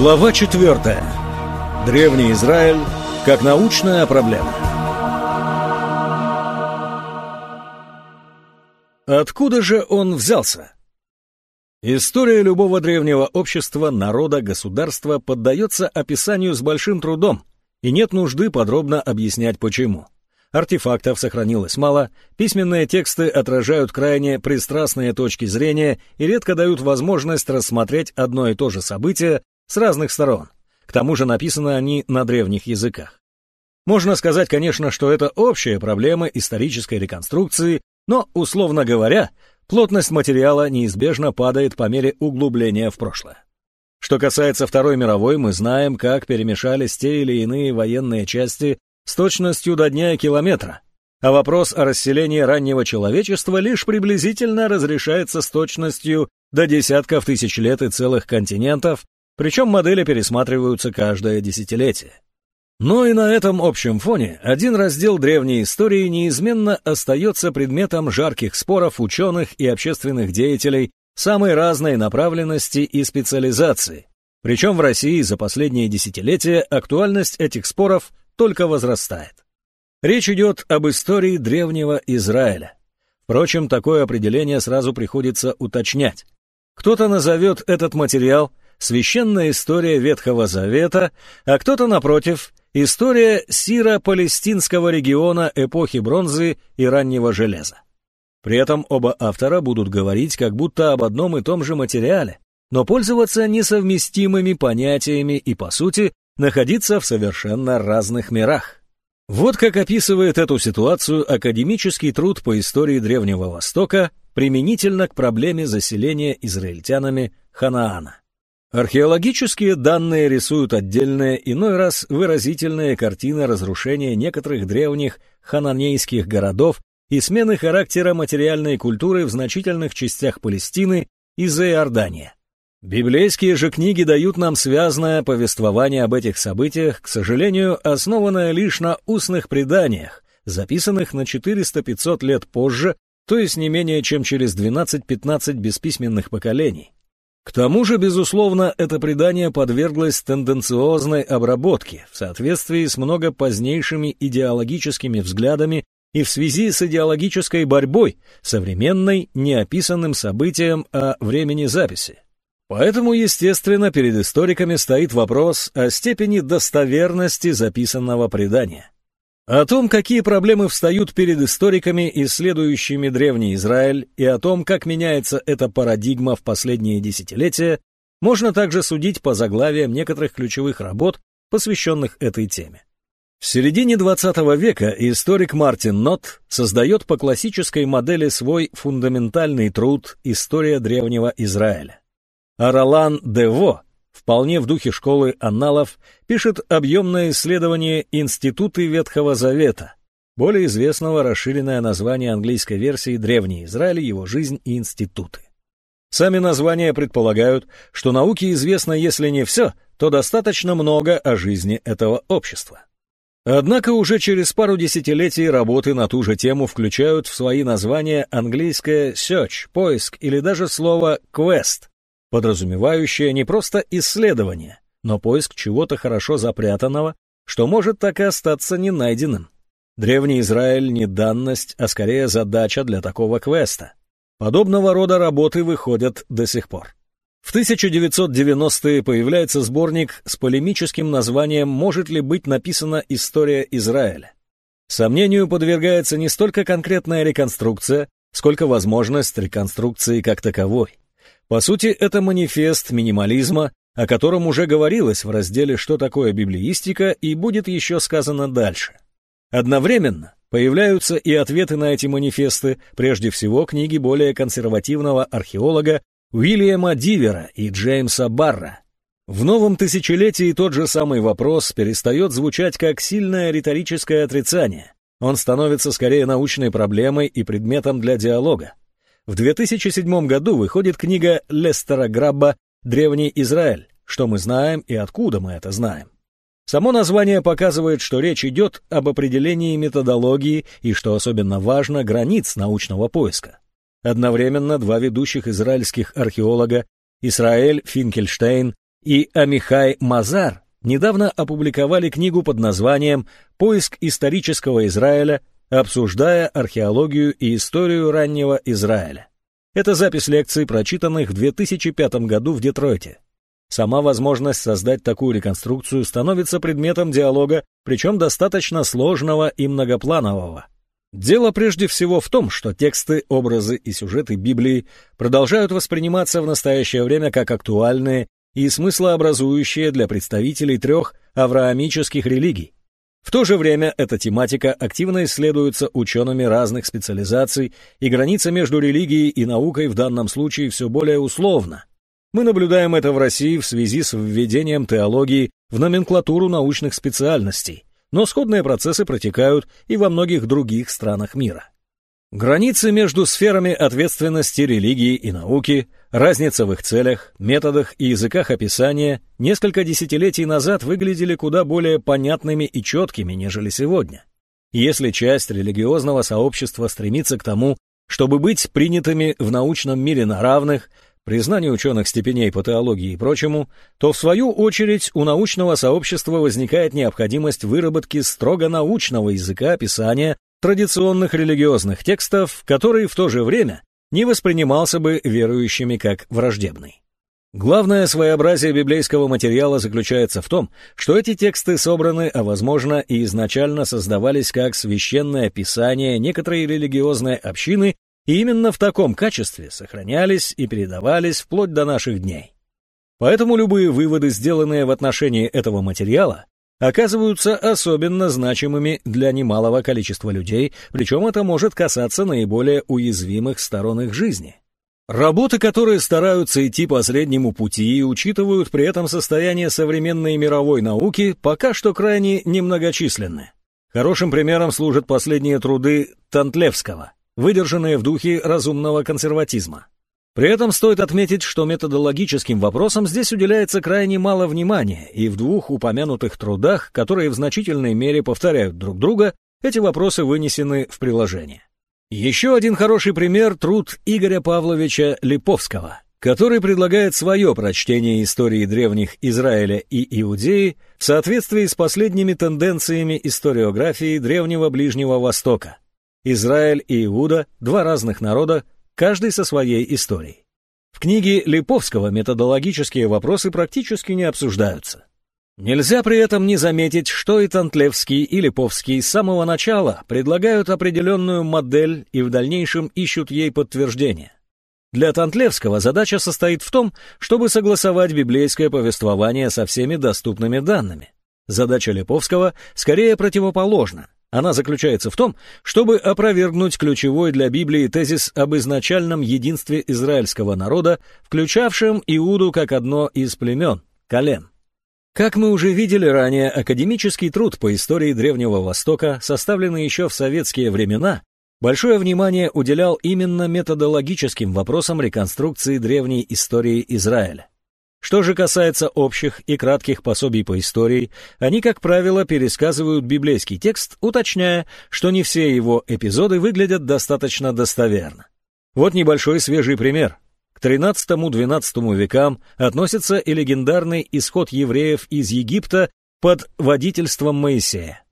Глава 4. Древний Израиль как научная проблема. Откуда же он взялся? История любого древнего общества, народа, государства поддается описанию с большим трудом, и нет нужды подробно объяснять почему. Артефактов сохранилось мало, письменные тексты отражают крайне пристрастные точки зрения и редко дают возможность рассмотреть одно и то же событие с разных сторон. К тому же написаны они на древних языках. Можно сказать, конечно, что это общая проблема исторической реконструкции, но, условно говоря, плотность материала неизбежно падает по мере углубления в прошлое. Что касается Второй мировой, мы знаем, как перемешались те или иные военные части с точностью до дня и километра, а вопрос о расселении раннего человечества лишь приблизительно разрешается с точностью до десятков тысяч лет и целых континентов, причем модели пересматриваются каждое десятилетие. Но и на этом общем фоне один раздел древней истории неизменно остается предметом жарких споров ученых и общественных деятелей самой разной направленности и специализации. Причем в России за последние десятилетия актуальность этих споров только возрастает. Речь идет об истории древнего Израиля. Впрочем, такое определение сразу приходится уточнять. Кто-то назовет этот материал священная история Ветхого Завета, а кто-то, напротив, история Сиро-Палестинского региона эпохи бронзы и раннего железа. При этом оба автора будут говорить как будто об одном и том же материале, но пользоваться несовместимыми понятиями и, по сути, находиться в совершенно разных мирах. Вот как описывает эту ситуацию академический труд по истории Древнего Востока применительно к проблеме заселения израильтянами Ханаана. Археологические данные рисуют отдельные, иной раз выразительные картины разрушения некоторых древних хананейских городов и смены характера материальной культуры в значительных частях Палестины и за Иордания. Библейские же книги дают нам связанное повествование об этих событиях, к сожалению, основанное лишь на устных преданиях, записанных на 400-500 лет позже, то есть не менее чем через 12-15 бесписьменных поколений. К тому же, безусловно, это предание подверглось тенденциозной обработке в соответствии с много позднейшими идеологическими взглядами и в связи с идеологической борьбой, современной, неописанным событием о времени записи. Поэтому, естественно, перед историками стоит вопрос о степени достоверности записанного предания. О том, какие проблемы встают перед историками, исследующими Древний Израиль, и о том, как меняется эта парадигма в последние десятилетия, можно также судить по заглавиям некоторых ключевых работ, посвященных этой теме. В середине XX века историк Мартин Нот создает по классической модели свой фундаментальный труд «История Древнего Израиля». А Ролан Дево вполне в духе школы анналов, пишет объемное исследование Институты Ветхого Завета, более известного расширенное название английской версии «Древний Израиль, его жизнь и институты». Сами названия предполагают, что науке известно, если не все, то достаточно много о жизни этого общества. Однако уже через пару десятилетий работы на ту же тему включают в свои названия английское search, поиск или даже слово quest, подразумевающее не просто исследование, но поиск чего-то хорошо запрятанного, что может так и остаться не найденным. Древний Израиль не данность, а скорее задача для такого квеста. Подобного рода работы выходят до сих пор. В 1990-е появляется сборник с полемическим названием «Может ли быть написана история Израиля?». Сомнению подвергается не столько конкретная реконструкция, сколько возможность реконструкции как таковой. По сути, это манифест минимализма, о котором уже говорилось в разделе «Что такое библеистика» и будет еще сказано дальше. Одновременно появляются и ответы на эти манифесты, прежде всего книги более консервативного археолога Уильяма Дивера и Джеймса Барра. В новом тысячелетии тот же самый вопрос перестает звучать как сильное риторическое отрицание. Он становится скорее научной проблемой и предметом для диалога. В 2007 году выходит книга Лестера Грабба «Древний Израиль. Что мы знаем и откуда мы это знаем». Само название показывает, что речь идет об определении методологии и, что особенно важно, границ научного поиска. Одновременно два ведущих израильских археолога Исраэль Финкельштейн и Амихай Мазар недавно опубликовали книгу под названием «Поиск исторического Израиля», обсуждая археологию и историю раннего Израиля. Это запись лекций, прочитанных в 2005 году в Детройте. Сама возможность создать такую реконструкцию становится предметом диалога, причем достаточно сложного и многопланового. Дело прежде всего в том, что тексты, образы и сюжеты Библии продолжают восприниматься в настоящее время как актуальные и смыслообразующие для представителей трех авраамических религий. В то же время эта тематика активно исследуется учеными разных специализаций, и граница между религией и наукой в данном случае все более условна. Мы наблюдаем это в России в связи с введением теологии в номенклатуру научных специальностей, но сходные процессы протекают и во многих других странах мира. Границы между сферами ответственности религии и науки, разница в их целях, методах и языках описания несколько десятилетий назад выглядели куда более понятными и четкими, нежели сегодня. Если часть религиозного сообщества стремится к тому, чтобы быть принятыми в научном мире на равных, признание ученых степеней по теологии и прочему, то в свою очередь у научного сообщества возникает необходимость выработки строго научного языка описания традиционных религиозных текстов, который в то же время не воспринимался бы верующими как враждебный. Главное своеобразие библейского материала заключается в том, что эти тексты собраны, а возможно и изначально создавались как священное писание некоторой религиозной общины и именно в таком качестве сохранялись и передавались вплоть до наших дней. Поэтому любые выводы, сделанные в отношении этого материала, оказываются особенно значимыми для немалого количества людей, причем это может касаться наиболее уязвимых сторон их жизни. Работы, которые стараются идти по среднему пути и учитывают при этом состояние современной мировой науки, пока что крайне немногочисленны. Хорошим примером служат последние труды Тантлевского, выдержанные в духе разумного консерватизма. При этом стоит отметить, что методологическим вопросам здесь уделяется крайне мало внимания, и в двух упомянутых трудах, которые в значительной мере повторяют друг друга, эти вопросы вынесены в приложение. Еще один хороший пример – труд Игоря Павловича Липовского, который предлагает свое прочтение истории древних Израиля и Иудеи в соответствии с последними тенденциями историографии Древнего Ближнего Востока. Израиль и Иуда – два разных народа, каждый со своей историей. В книге Липовского методологические вопросы практически не обсуждаются. Нельзя при этом не заметить, что и Тантлевский, и Липовский с самого начала предлагают определенную модель и в дальнейшем ищут ей подтверждение. Для Тантлевского задача состоит в том, чтобы согласовать библейское повествование со всеми доступными данными. Задача Липовского скорее противоположна она заключается в том, чтобы опровергнуть ключевой для Библии тезис об изначальном единстве израильского народа, включавшем Иуду как одно из племен – колен. Как мы уже видели ранее, академический труд по истории Древнего Востока, составленный еще в советские времена, большое внимание уделял именно методологическим вопросам реконструкции древней истории Израиля. Что же касается общих и кратких пособий по истории, они, как правило, пересказывают библейский текст, уточняя, что не все его эпизоды выглядят достаточно достоверно. Вот небольшой свежий пример. К XIII-XII векам относится и легендарный исход евреев из Египта под водительством Моисея.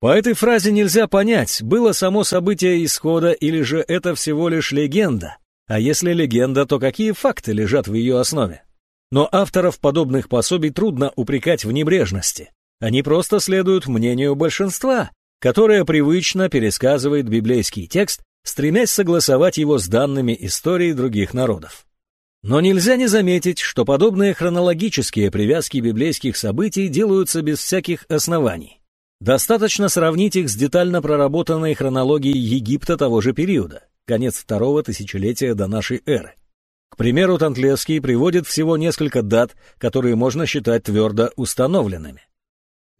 По этой фразе нельзя понять, было само событие исхода или же это всего лишь легенда. А если легенда, то какие факты лежат в ее основе? Но авторов подобных пособий трудно упрекать в небрежности. Они просто следуют мнению большинства, которое привычно пересказывает библейский текст, стремясь согласовать его с данными истории других народов. Но нельзя не заметить, что подобные хронологические привязки библейских событий делаются без всяких оснований. Достаточно сравнить их с детально проработанной хронологией Египта того же периода, конец второго тысячелетия до нашей эры. К примеру, Тантлевский приводит всего несколько дат, которые можно считать твердо установленными.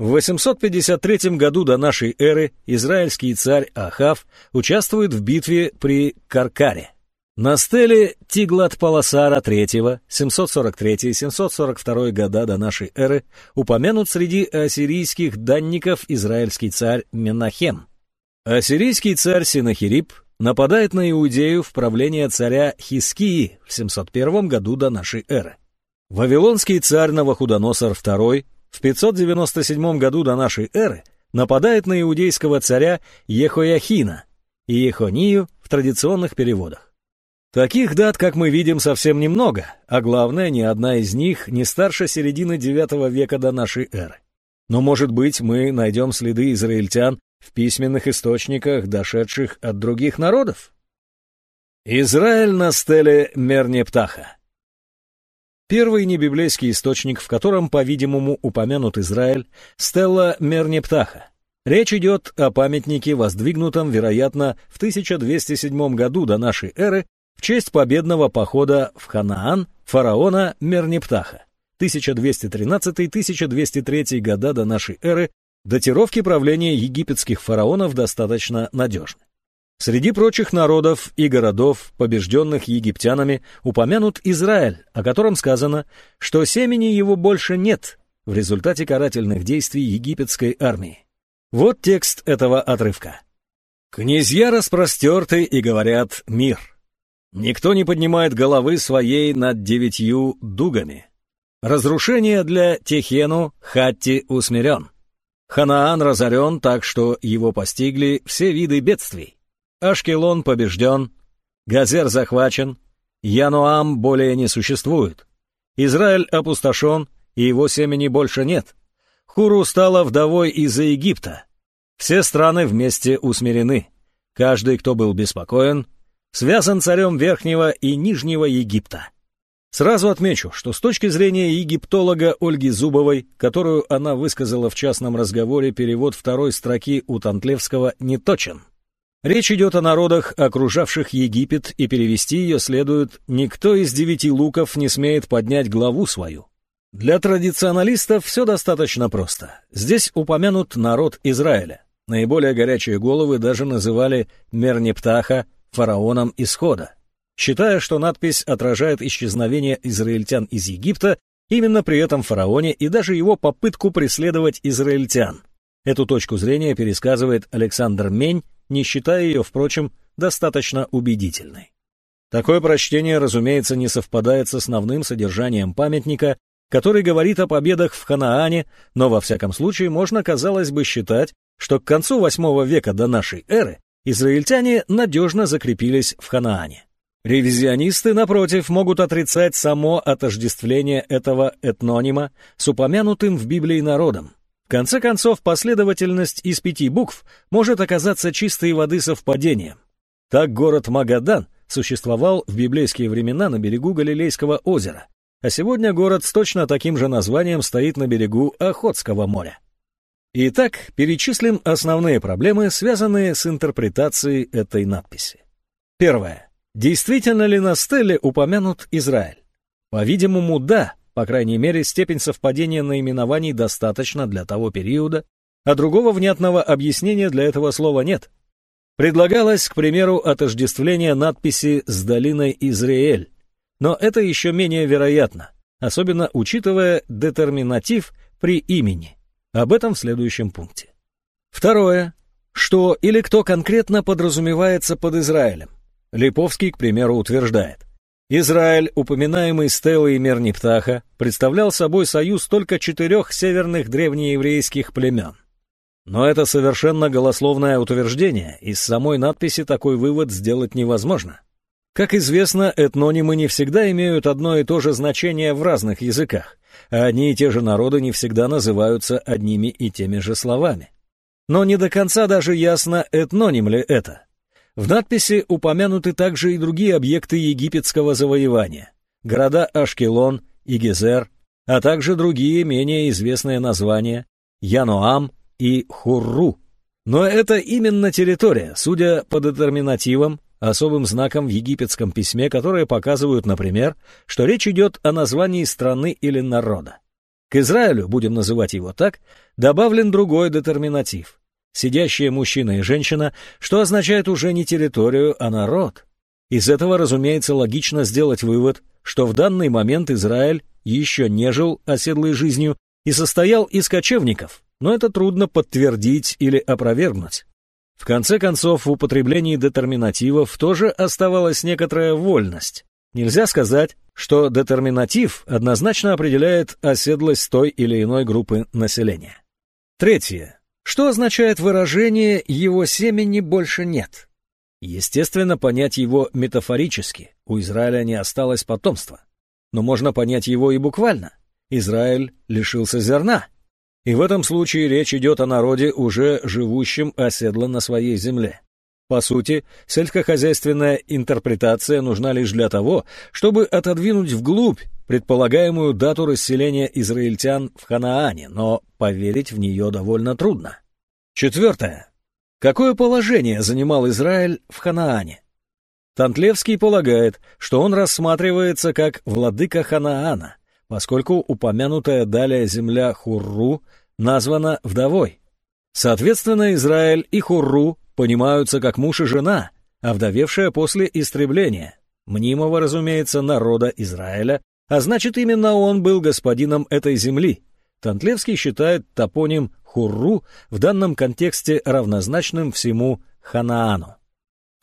В 853 году до нашей эры израильский царь Ахав участвует в битве при Каркаре. На стеле Тиглат-Паласара III, 743-742 года до нашей эры, упомянут среди ассирийских данников израильский царь Менахем. Ассирийский царь Синахирип нападает на Иудею в правление царя Хискии в 701 году до нашей эры. Вавилонский царь Новохудоносор II в 597 году до нашей эры нападает на иудейского царя Ехояхина и Ехонию в традиционных переводах. Таких дат, как мы видим, совсем немного, а главное, ни одна из них не старше середины IX века до нашей эры. Но, может быть, мы найдем следы израильтян в письменных источниках, дошедших от других народов? Израиль на стеле Мернептаха Первый небиблейский источник, в котором, по-видимому, упомянут Израиль, стелла Мернептаха. Речь идет о памятнике, воздвигнутом, вероятно, в 1207 году до нашей эры в честь победного похода в Ханаан фараона Мернептаха. 1213-1203 года до нашей эры датировки правления египетских фараонов достаточно надежны. Среди прочих народов и городов, побежденных египтянами, упомянут Израиль, о котором сказано, что семени его больше нет в результате карательных действий египетской армии. Вот текст этого отрывка. «Князья распростерты и говорят «мир». Никто не поднимает головы своей над девятью дугами. Разрушение для Техену Хатти усмирен. Ханаан разорен так, что его постигли все виды бедствий. Ашкелон побежден, Газер захвачен, Януам более не существует. Израиль опустошен, и его семени больше нет. Хуру стала вдовой из-за Египта. Все страны вместе усмирены. Каждый, кто был беспокоен, связан царем Верхнего и Нижнего Египта. Сразу отмечу, что с точки зрения египтолога Ольги Зубовой, которую она высказала в частном разговоре, перевод второй строки у Тантлевского не точен. Речь идет о народах, окружавших Египет, и перевести ее следует «никто из девяти луков не смеет поднять главу свою». Для традиционалистов все достаточно просто. Здесь упомянут народ Израиля. Наиболее горячие головы даже называли Мернептаха фараоном исхода считая, что надпись отражает исчезновение израильтян из Египта именно при этом фараоне и даже его попытку преследовать израильтян. Эту точку зрения пересказывает Александр Мень, не считая ее, впрочем, достаточно убедительной. Такое прочтение, разумеется, не совпадает с основным содержанием памятника, который говорит о победах в Ханаане, но во всяком случае можно, казалось бы, считать, что к концу VIII века до нашей эры израильтяне надежно закрепились в Ханаане. Ревизионисты, напротив, могут отрицать само отождествление этого этнонима с упомянутым в Библии народом. В конце концов, последовательность из пяти букв может оказаться чистой воды совпадением. Так город Магадан существовал в библейские времена на берегу Галилейского озера, а сегодня город с точно таким же названием стоит на берегу Охотского моря. Итак, перечислим основные проблемы, связанные с интерпретацией этой надписи. Первое. Действительно ли на стеле упомянут Израиль? По-видимому, да, по крайней мере, степень совпадения наименований достаточно для того периода, а другого внятного объяснения для этого слова нет. Предлагалось, к примеру, отождествление надписи с долиной Израиль, но это еще менее вероятно, особенно учитывая детерминатив при имени. Об этом в следующем пункте. Второе. Что или кто конкретно подразумевается под Израилем? Липовский, к примеру, утверждает, Израиль, упоминаемый Стеллой Мерниптаха, представлял собой союз только четырех северных древнееврейских племен. Но это совершенно голословное утверждение, из самой надписи такой вывод сделать невозможно. Как известно, этнонимы не всегда имеют одно и то же значение в разных языках, а одни и те же народы не всегда называются одними и теми же словами. Но не до конца даже ясно, этноним ли это. В надписи упомянуты также и другие объекты египетского завоевания. Города Ашкелон и Гезер, а также другие менее известные названия Януам и Хурру. Но это именно территория, судя по детерминативам, особым знаком в египетском письме, которые показывают, например, что речь идет о названии страны или народа. К Израилю, будем называть его так, добавлен другой детерминатив сидящие мужчина и женщина, что означает уже не территорию, а народ. Из этого, разумеется, логично сделать вывод, что в данный момент Израиль еще не жил оседлой жизнью и состоял из кочевников, но это трудно подтвердить или опровергнуть. В конце концов, в употреблении детерминативов тоже оставалась некоторая вольность. Нельзя сказать, что детерминатив однозначно определяет оседлость той или иной группы населения. Третье. Что означает выражение «его семени больше нет»? Естественно, понять его метафорически. У Израиля не осталось потомства. Но можно понять его и буквально. Израиль лишился зерна. И в этом случае речь идет о народе, уже живущем оседло на своей земле. По сути, сельскохозяйственная интерпретация нужна лишь для того, чтобы отодвинуть вглубь предполагаемую дату расселения израильтян в Ханаане, но поверить в нее довольно трудно. Четвертое. Какое положение занимал Израиль в Ханаане? Тантлевский полагает, что он рассматривается как владыка Ханаана, поскольку упомянутая далее земля Хурру названа вдовой. Соответственно, Израиль и Хурру понимаются как муж и жена, овдовевшая после истребления, мнимого, разумеется, народа Израиля, а значит, именно он был господином этой земли. Тантлевский считает топоним Хурру в данном контексте равнозначным всему Ханаану.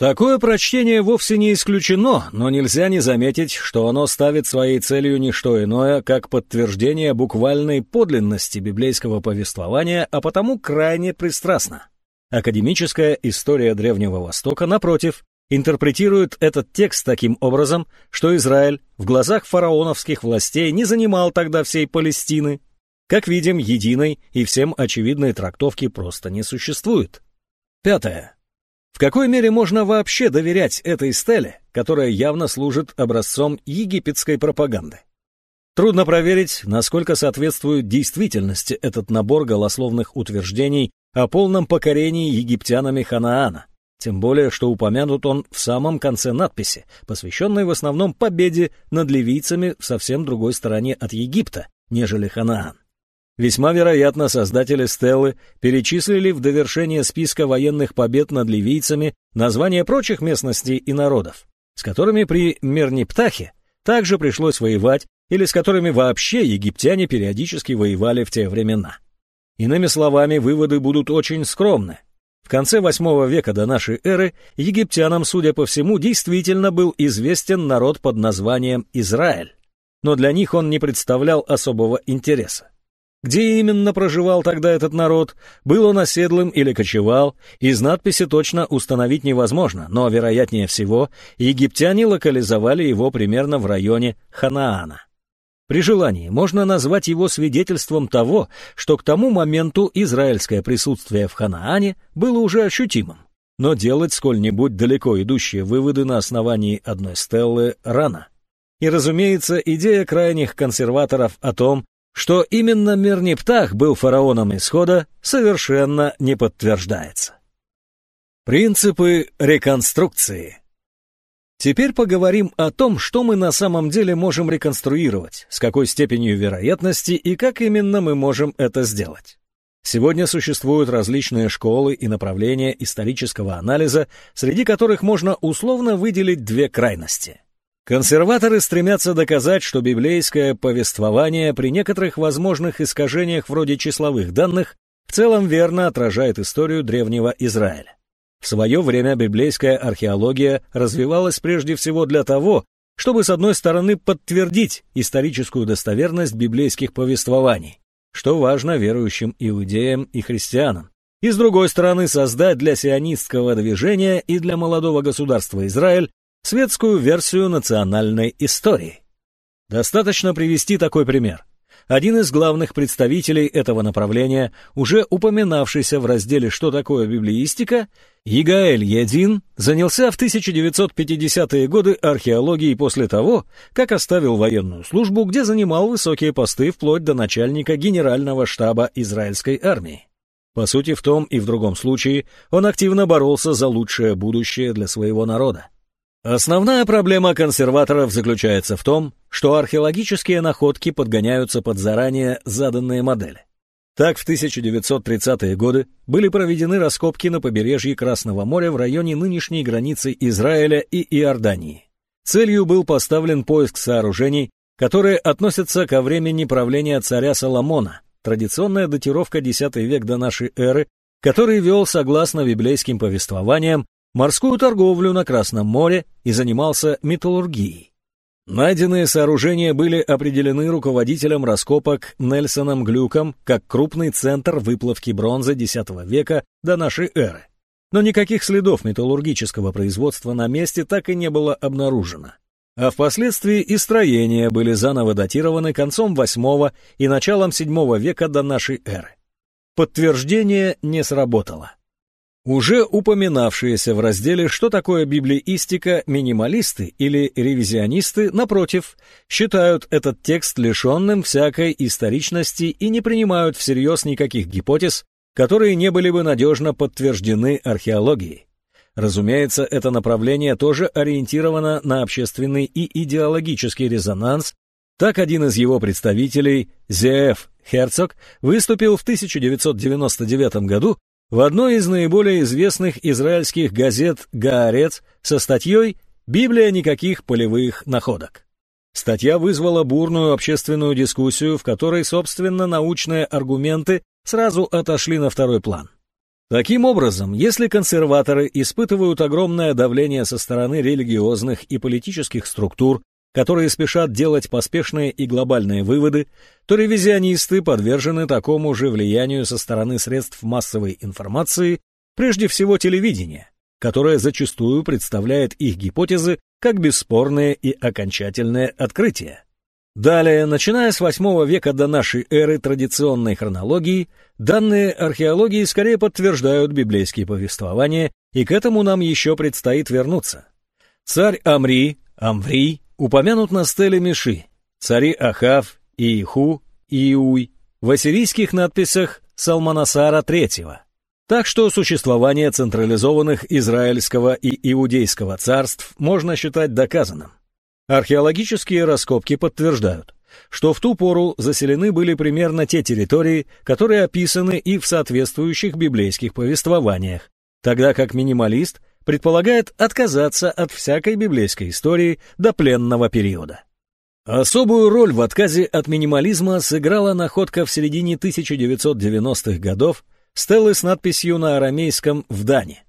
Такое прочтение вовсе не исключено, но нельзя не заметить, что оно ставит своей целью не что иное, как подтверждение буквальной подлинности библейского повествования, а потому крайне пристрастно. Академическая история Древнего Востока, напротив, интерпретирует этот текст таким образом, что Израиль в глазах фараоновских властей не занимал тогда всей Палестины. Как видим, единой и всем очевидной трактовки просто не существует. Пятое. В какой мере можно вообще доверять этой стеле, которая явно служит образцом египетской пропаганды? Трудно проверить, насколько соответствует действительности этот набор голословных утверждений о полном покорении египтянами Ханаана, тем более, что упомянут он в самом конце надписи, посвященной в основном победе над ливийцами в совсем другой стороне от Египта, нежели Ханаан. Весьма вероятно, создатели Стеллы перечислили в довершение списка военных побед над ливийцами названия прочих местностей и народов, с которыми при Мерниптахе также пришлось воевать или с которыми вообще египтяне периодически воевали в те времена. Иными словами, выводы будут очень скромны. Конце VIII века до нашей эры египтянам, судя по всему, действительно был известен народ под названием Израиль. Но для них он не представлял особого интереса. Где именно проживал тогда этот народ, был он оседлым или кочевал, из надписи точно установить невозможно, но, вероятнее всего, египтяне локализовали его примерно в районе Ханаана. При желании можно назвать его свидетельством того, что к тому моменту израильское присутствие в Ханаане было уже ощутимым. Но делать сколь-нибудь далеко идущие выводы на основании одной стеллы рано. И, разумеется, идея крайних консерваторов о том, что именно Мерниптах был фараоном исхода, совершенно не подтверждается. Принципы реконструкции Теперь поговорим о том, что мы на самом деле можем реконструировать, с какой степенью вероятности и как именно мы можем это сделать. Сегодня существуют различные школы и направления исторического анализа, среди которых можно условно выделить две крайности. Консерваторы стремятся доказать, что библейское повествование при некоторых возможных искажениях вроде числовых данных в целом верно отражает историю древнего Израиля. В свое время библейская археология развивалась прежде всего для того, чтобы, с одной стороны, подтвердить историческую достоверность библейских повествований, что важно верующим иудеям и христианам, и, с другой стороны, создать для сионистского движения и для молодого государства Израиль светскую версию национальной истории. Достаточно привести такой пример один из главных представителей этого направления, уже упоминавшийся в разделе «Что такое библеистика», Егаэль Ядин занялся в 1950-е годы археологией после того, как оставил военную службу, где занимал высокие посты вплоть до начальника генерального штаба израильской армии. По сути, в том и в другом случае он активно боролся за лучшее будущее для своего народа. Основная проблема консерваторов заключается в том, что археологические находки подгоняются под заранее заданные модели. Так, в 1930-е годы были проведены раскопки на побережье Красного моря в районе нынешней границы Израиля и Иордании. Целью был поставлен поиск сооружений, которые относятся ко времени правления царя Соломона, традиционная датировка X век до нашей эры, который вел, согласно библейским повествованиям, морскую торговлю на Красном море и занимался металлургией. Найденные сооружения были определены руководителем раскопок Нельсоном Глюком как крупный центр выплавки бронзы X века до нашей эры. Но никаких следов металлургического производства на месте так и не было обнаружено. А впоследствии и строения были заново датированы концом VIII и началом VII века до нашей эры. Подтверждение не сработало. Уже упоминавшиеся в разделе «Что такое библеистика» минималисты или ревизионисты, напротив, считают этот текст лишенным всякой историчности и не принимают всерьез никаких гипотез, которые не были бы надежно подтверждены археологией. Разумеется, это направление тоже ориентировано на общественный и идеологический резонанс. Так один из его представителей, Зеэф Херцог, выступил в 1999 году в одной из наиболее известных израильских газет «Гаарец» со статьей «Библия никаких полевых находок». Статья вызвала бурную общественную дискуссию, в которой, собственно, научные аргументы сразу отошли на второй план. Таким образом, если консерваторы испытывают огромное давление со стороны религиозных и политических структур, которые спешат делать поспешные и глобальные выводы, то ревизионисты подвержены такому же влиянию со стороны средств массовой информации, прежде всего телевидения, которое зачастую представляет их гипотезы как бесспорные и окончательные открытия. Далее, начиная с VIII века до нашей эры традиционной хронологии, данные археологии скорее подтверждают библейские повествования, и к этому нам еще предстоит вернуться. Царь Амри, Амврий, упомянут на стеле Миши, цари Ахав, Ииху, Иуй, в ассирийских надписях Салманасара III. Так что существование централизованных израильского и иудейского царств можно считать доказанным. Археологические раскопки подтверждают, что в ту пору заселены были примерно те территории, которые описаны и в соответствующих библейских повествованиях, тогда как минималист предполагает отказаться от всякой библейской истории до пленного периода. Особую роль в отказе от минимализма сыграла находка в середине 1990-х годов стелы с надписью на арамейском «В Дане».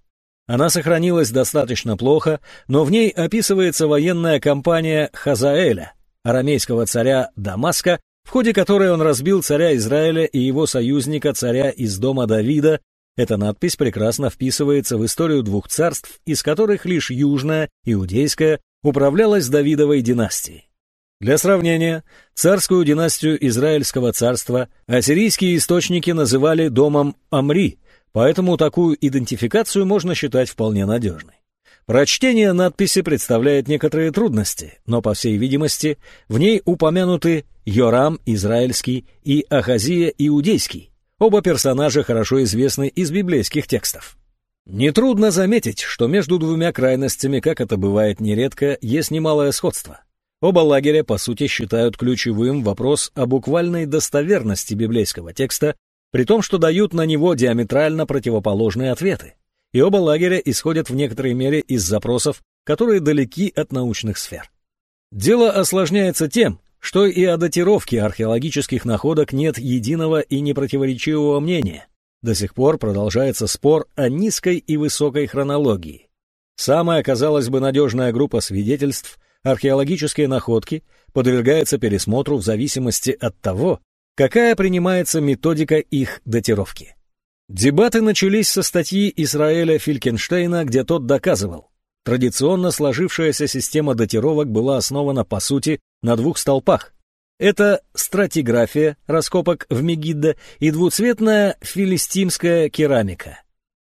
Она сохранилась достаточно плохо, но в ней описывается военная кампания Хазаэля, арамейского царя Дамаска, в ходе которой он разбил царя Израиля и его союзника, царя из дома Давида, эта надпись прекрасно вписывается в историю двух царств, из которых лишь южная, иудейская, управлялась Давидовой династией. Для сравнения, царскую династию Израильского царства ассирийские источники называли домом Амри, поэтому такую идентификацию можно считать вполне надежной. Прочтение надписи представляет некоторые трудности, но, по всей видимости, в ней упомянуты Йорам израильский и Ахазия иудейский, Оба персонажа хорошо известны из библейских текстов. Нетрудно заметить, что между двумя крайностями, как это бывает нередко, есть немалое сходство. Оба лагеря, по сути, считают ключевым вопрос о буквальной достоверности библейского текста, при том, что дают на него диаметрально противоположные ответы. И оба лагеря исходят в некоторой мере из запросов, которые далеки от научных сфер. Дело осложняется тем, что и о датировке археологических находок нет единого и непротиворечивого мнения. До сих пор продолжается спор о низкой и высокой хронологии. Самая, казалось бы, надежная группа свидетельств, археологические находки, подвергается пересмотру в зависимости от того, какая принимается методика их датировки. Дебаты начались со статьи Исраэля Филькенштейна, где тот доказывал, Традиционно сложившаяся система датировок была основана, по сути, на двух столпах. Это стратиграфия раскопок в Мегиддо и двуцветная филистимская керамика.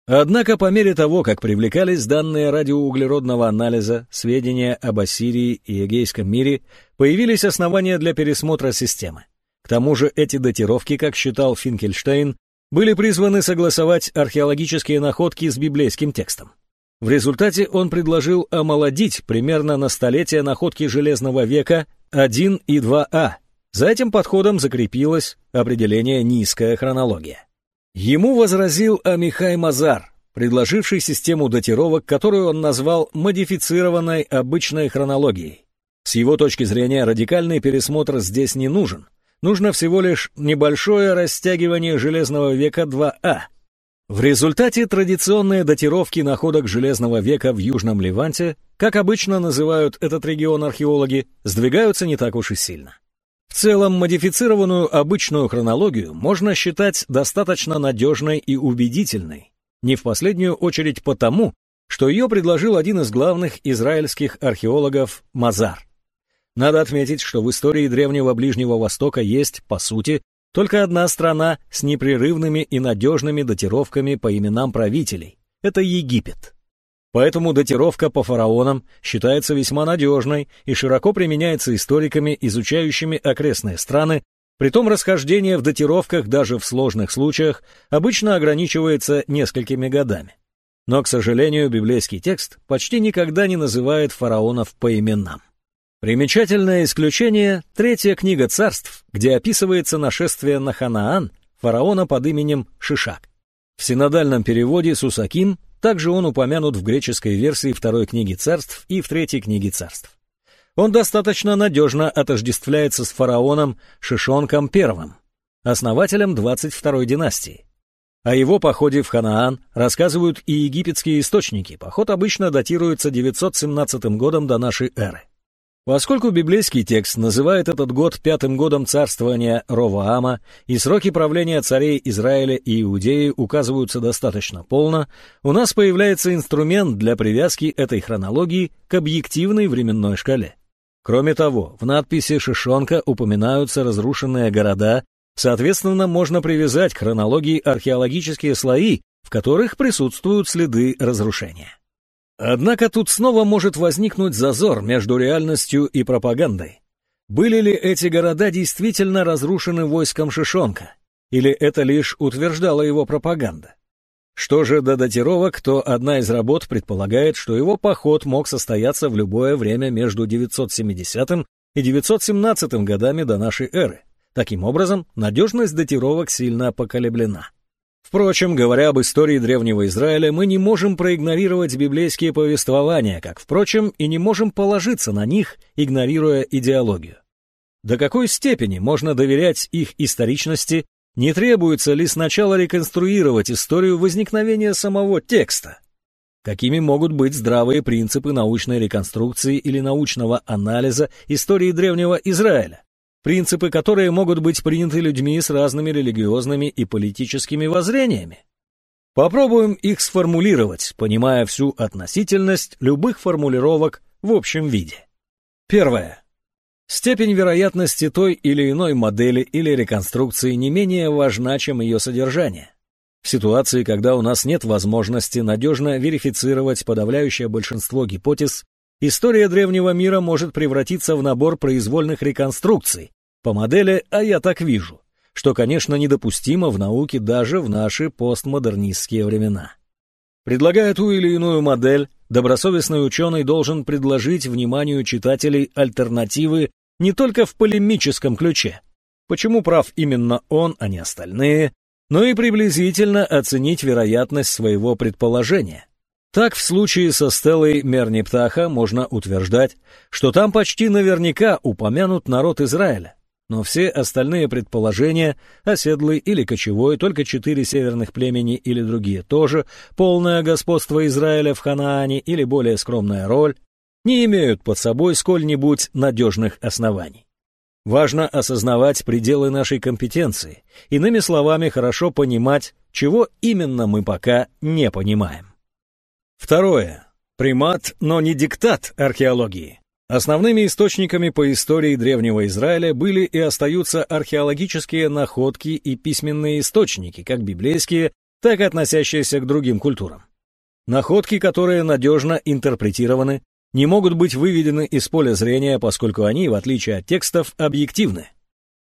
Однако по мере того, как привлекались данные радиоуглеродного анализа, сведения об Ассирии и Эгейском мире, появились основания для пересмотра системы. К тому же эти датировки, как считал Финкельштейн, были призваны согласовать археологические находки с библейским текстом. В результате он предложил омолодить примерно на столетие находки Железного века 1 и 2А. За этим подходом закрепилось определение «низкая хронология». Ему возразил Амихай Мазар, предложивший систему датировок, которую он назвал модифицированной обычной хронологией. С его точки зрения радикальный пересмотр здесь не нужен. Нужно всего лишь небольшое растягивание Железного века 2А, В результате традиционные датировки находок Железного века в Южном Ливанте, как обычно называют этот регион археологи, сдвигаются не так уж и сильно. В целом, модифицированную обычную хронологию можно считать достаточно надежной и убедительной, не в последнюю очередь потому, что ее предложил один из главных израильских археологов Мазар. Надо отметить, что в истории Древнего Ближнего Востока есть, по сути, только одна страна с непрерывными и надежными датировками по именам правителей – это Египет. Поэтому датировка по фараонам считается весьма надежной и широко применяется историками, изучающими окрестные страны, притом расхождение в датировках даже в сложных случаях обычно ограничивается несколькими годами. Но, к сожалению, библейский текст почти никогда не называет фараонов по именам. Примечательное исключение – третья книга царств, где описывается нашествие на Ханаан фараона под именем Шишак. В синодальном переводе Сусаким также он упомянут в греческой версии второй книги царств и в третьей книге царств. Он достаточно надежно отождествляется с фараоном Шишонком I, основателем 22-й династии. О его походе в Ханаан рассказывают и египетские источники. Поход обычно датируется 917 годом до нашей эры. Поскольку библейский текст называет этот год пятым годом царствования Роваама, и сроки правления царей Израиля и Иудеи указываются достаточно полно, у нас появляется инструмент для привязки этой хронологии к объективной временной шкале. Кроме того, в надписи Шишонка упоминаются разрушенные города, соответственно, можно привязать к хронологии археологические слои, в которых присутствуют следы разрушения. Однако тут снова может возникнуть зазор между реальностью и пропагандой. Были ли эти города действительно разрушены войском Шишонка? Или это лишь утверждала его пропаганда? Что же до датировок, то одна из работ предполагает, что его поход мог состояться в любое время между 970 и 917 годами до нашей эры. Таким образом, надежность датировок сильно поколеблена. Впрочем, говоря об истории Древнего Израиля, мы не можем проигнорировать библейские повествования, как, впрочем, и не можем положиться на них, игнорируя идеологию. До какой степени можно доверять их историчности, не требуется ли сначала реконструировать историю возникновения самого текста? Какими могут быть здравые принципы научной реконструкции или научного анализа истории Древнего Израиля? Принципы, которые могут быть приняты людьми с разными религиозными и политическими воззрениями. Попробуем их сформулировать, понимая всю относительность любых формулировок в общем виде. Первое. Степень вероятности той или иной модели или реконструкции не менее важна, чем ее содержание. В ситуации, когда у нас нет возможности надежно верифицировать подавляющее большинство гипотез, история древнего мира может превратиться в набор произвольных реконструкций по модели «а я так вижу», что, конечно, недопустимо в науке даже в наши постмодернистские времена. Предлагая ту или иную модель, добросовестный ученый должен предложить вниманию читателей альтернативы не только в полемическом ключе, почему прав именно он, а не остальные, но и приблизительно оценить вероятность своего предположения – так, в случае со стелой Мерниптаха можно утверждать, что там почти наверняка упомянут народ Израиля, но все остальные предположения, оседлый или кочевой, только четыре северных племени или другие тоже, полное господство Израиля в Ханаане или более скромная роль, не имеют под собой сколь-нибудь надежных оснований. Важно осознавать пределы нашей компетенции, иными словами, хорошо понимать, чего именно мы пока не понимаем. Второе. Примат, но не диктат археологии. Основными источниками по истории Древнего Израиля были и остаются археологические находки и письменные источники, как библейские, так и относящиеся к другим культурам. Находки, которые надежно интерпретированы, не могут быть выведены из поля зрения, поскольку они, в отличие от текстов, объективны.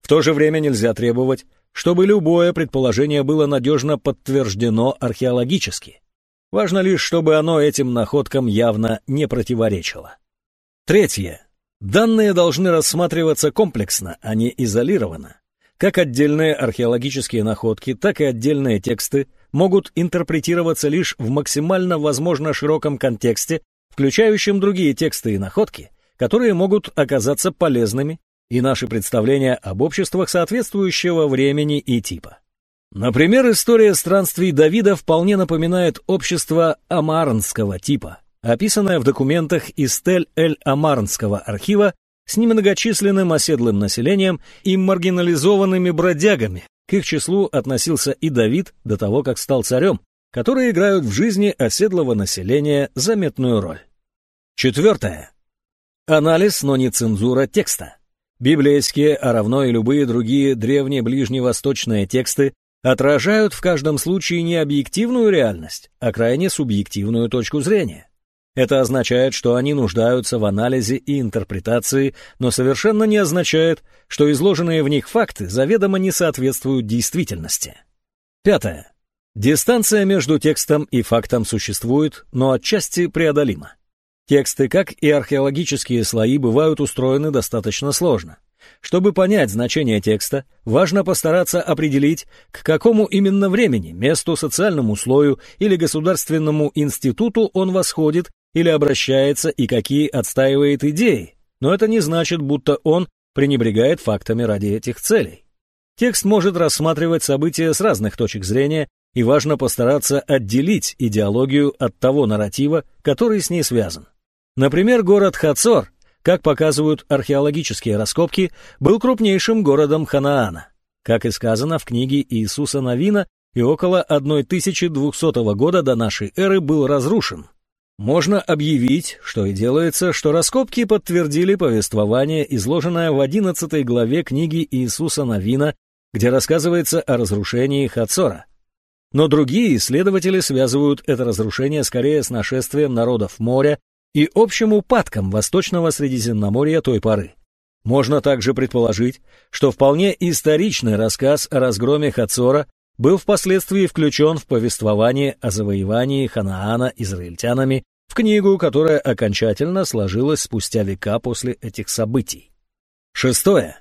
В то же время нельзя требовать, чтобы любое предположение было надежно подтверждено археологически. Важно лишь, чтобы оно этим находкам явно не противоречило. Третье. Данные должны рассматриваться комплексно, а не изолированно. Как отдельные археологические находки, так и отдельные тексты могут интерпретироваться лишь в максимально возможно широком контексте, включающем другие тексты и находки, которые могут оказаться полезными, и наши представления об обществах соответствующего времени и типа. Например, история странствий Давида вполне напоминает общество амарнского типа, описанное в документах из Тель-эль-Амарнского архива с немногочисленным оседлым населением и маргинализованными бродягами. К их числу относился и Давид до того, как стал царем, которые играют в жизни оседлого населения заметную роль. Четвертое. Анализ, но не цензура текста. Библейские, а равно и любые другие древние ближневосточные тексты отражают в каждом случае не объективную реальность, а крайне субъективную точку зрения. Это означает, что они нуждаются в анализе и интерпретации, но совершенно не означает, что изложенные в них факты заведомо не соответствуют действительности. Пятое. Дистанция между текстом и фактом существует, но отчасти преодолима. Тексты, как и археологические слои, бывают устроены достаточно сложно. Чтобы понять значение текста, важно постараться определить, к какому именно времени, месту, социальному слою или государственному институту он восходит или обращается и какие отстаивает идеи, но это не значит, будто он пренебрегает фактами ради этих целей. Текст может рассматривать события с разных точек зрения, и важно постараться отделить идеологию от того нарратива, который с ней связан. Например, город Хацор, как показывают археологические раскопки, был крупнейшим городом Ханаана. Как и сказано в книге Иисуса Новина, и около 1200 года до нашей эры был разрушен. Можно объявить, что и делается, что раскопки подтвердили повествование, изложенное в 11 главе книги Иисуса Новина, где рассказывается о разрушении Хацора. Но другие исследователи связывают это разрушение скорее с нашествием народов моря и общим упадком Восточного Средиземноморья той поры. Можно также предположить, что вполне историчный рассказ о разгроме Хацора был впоследствии включен в повествование о завоевании Ханаана израильтянами в книгу, которая окончательно сложилась спустя века после этих событий. Шестое.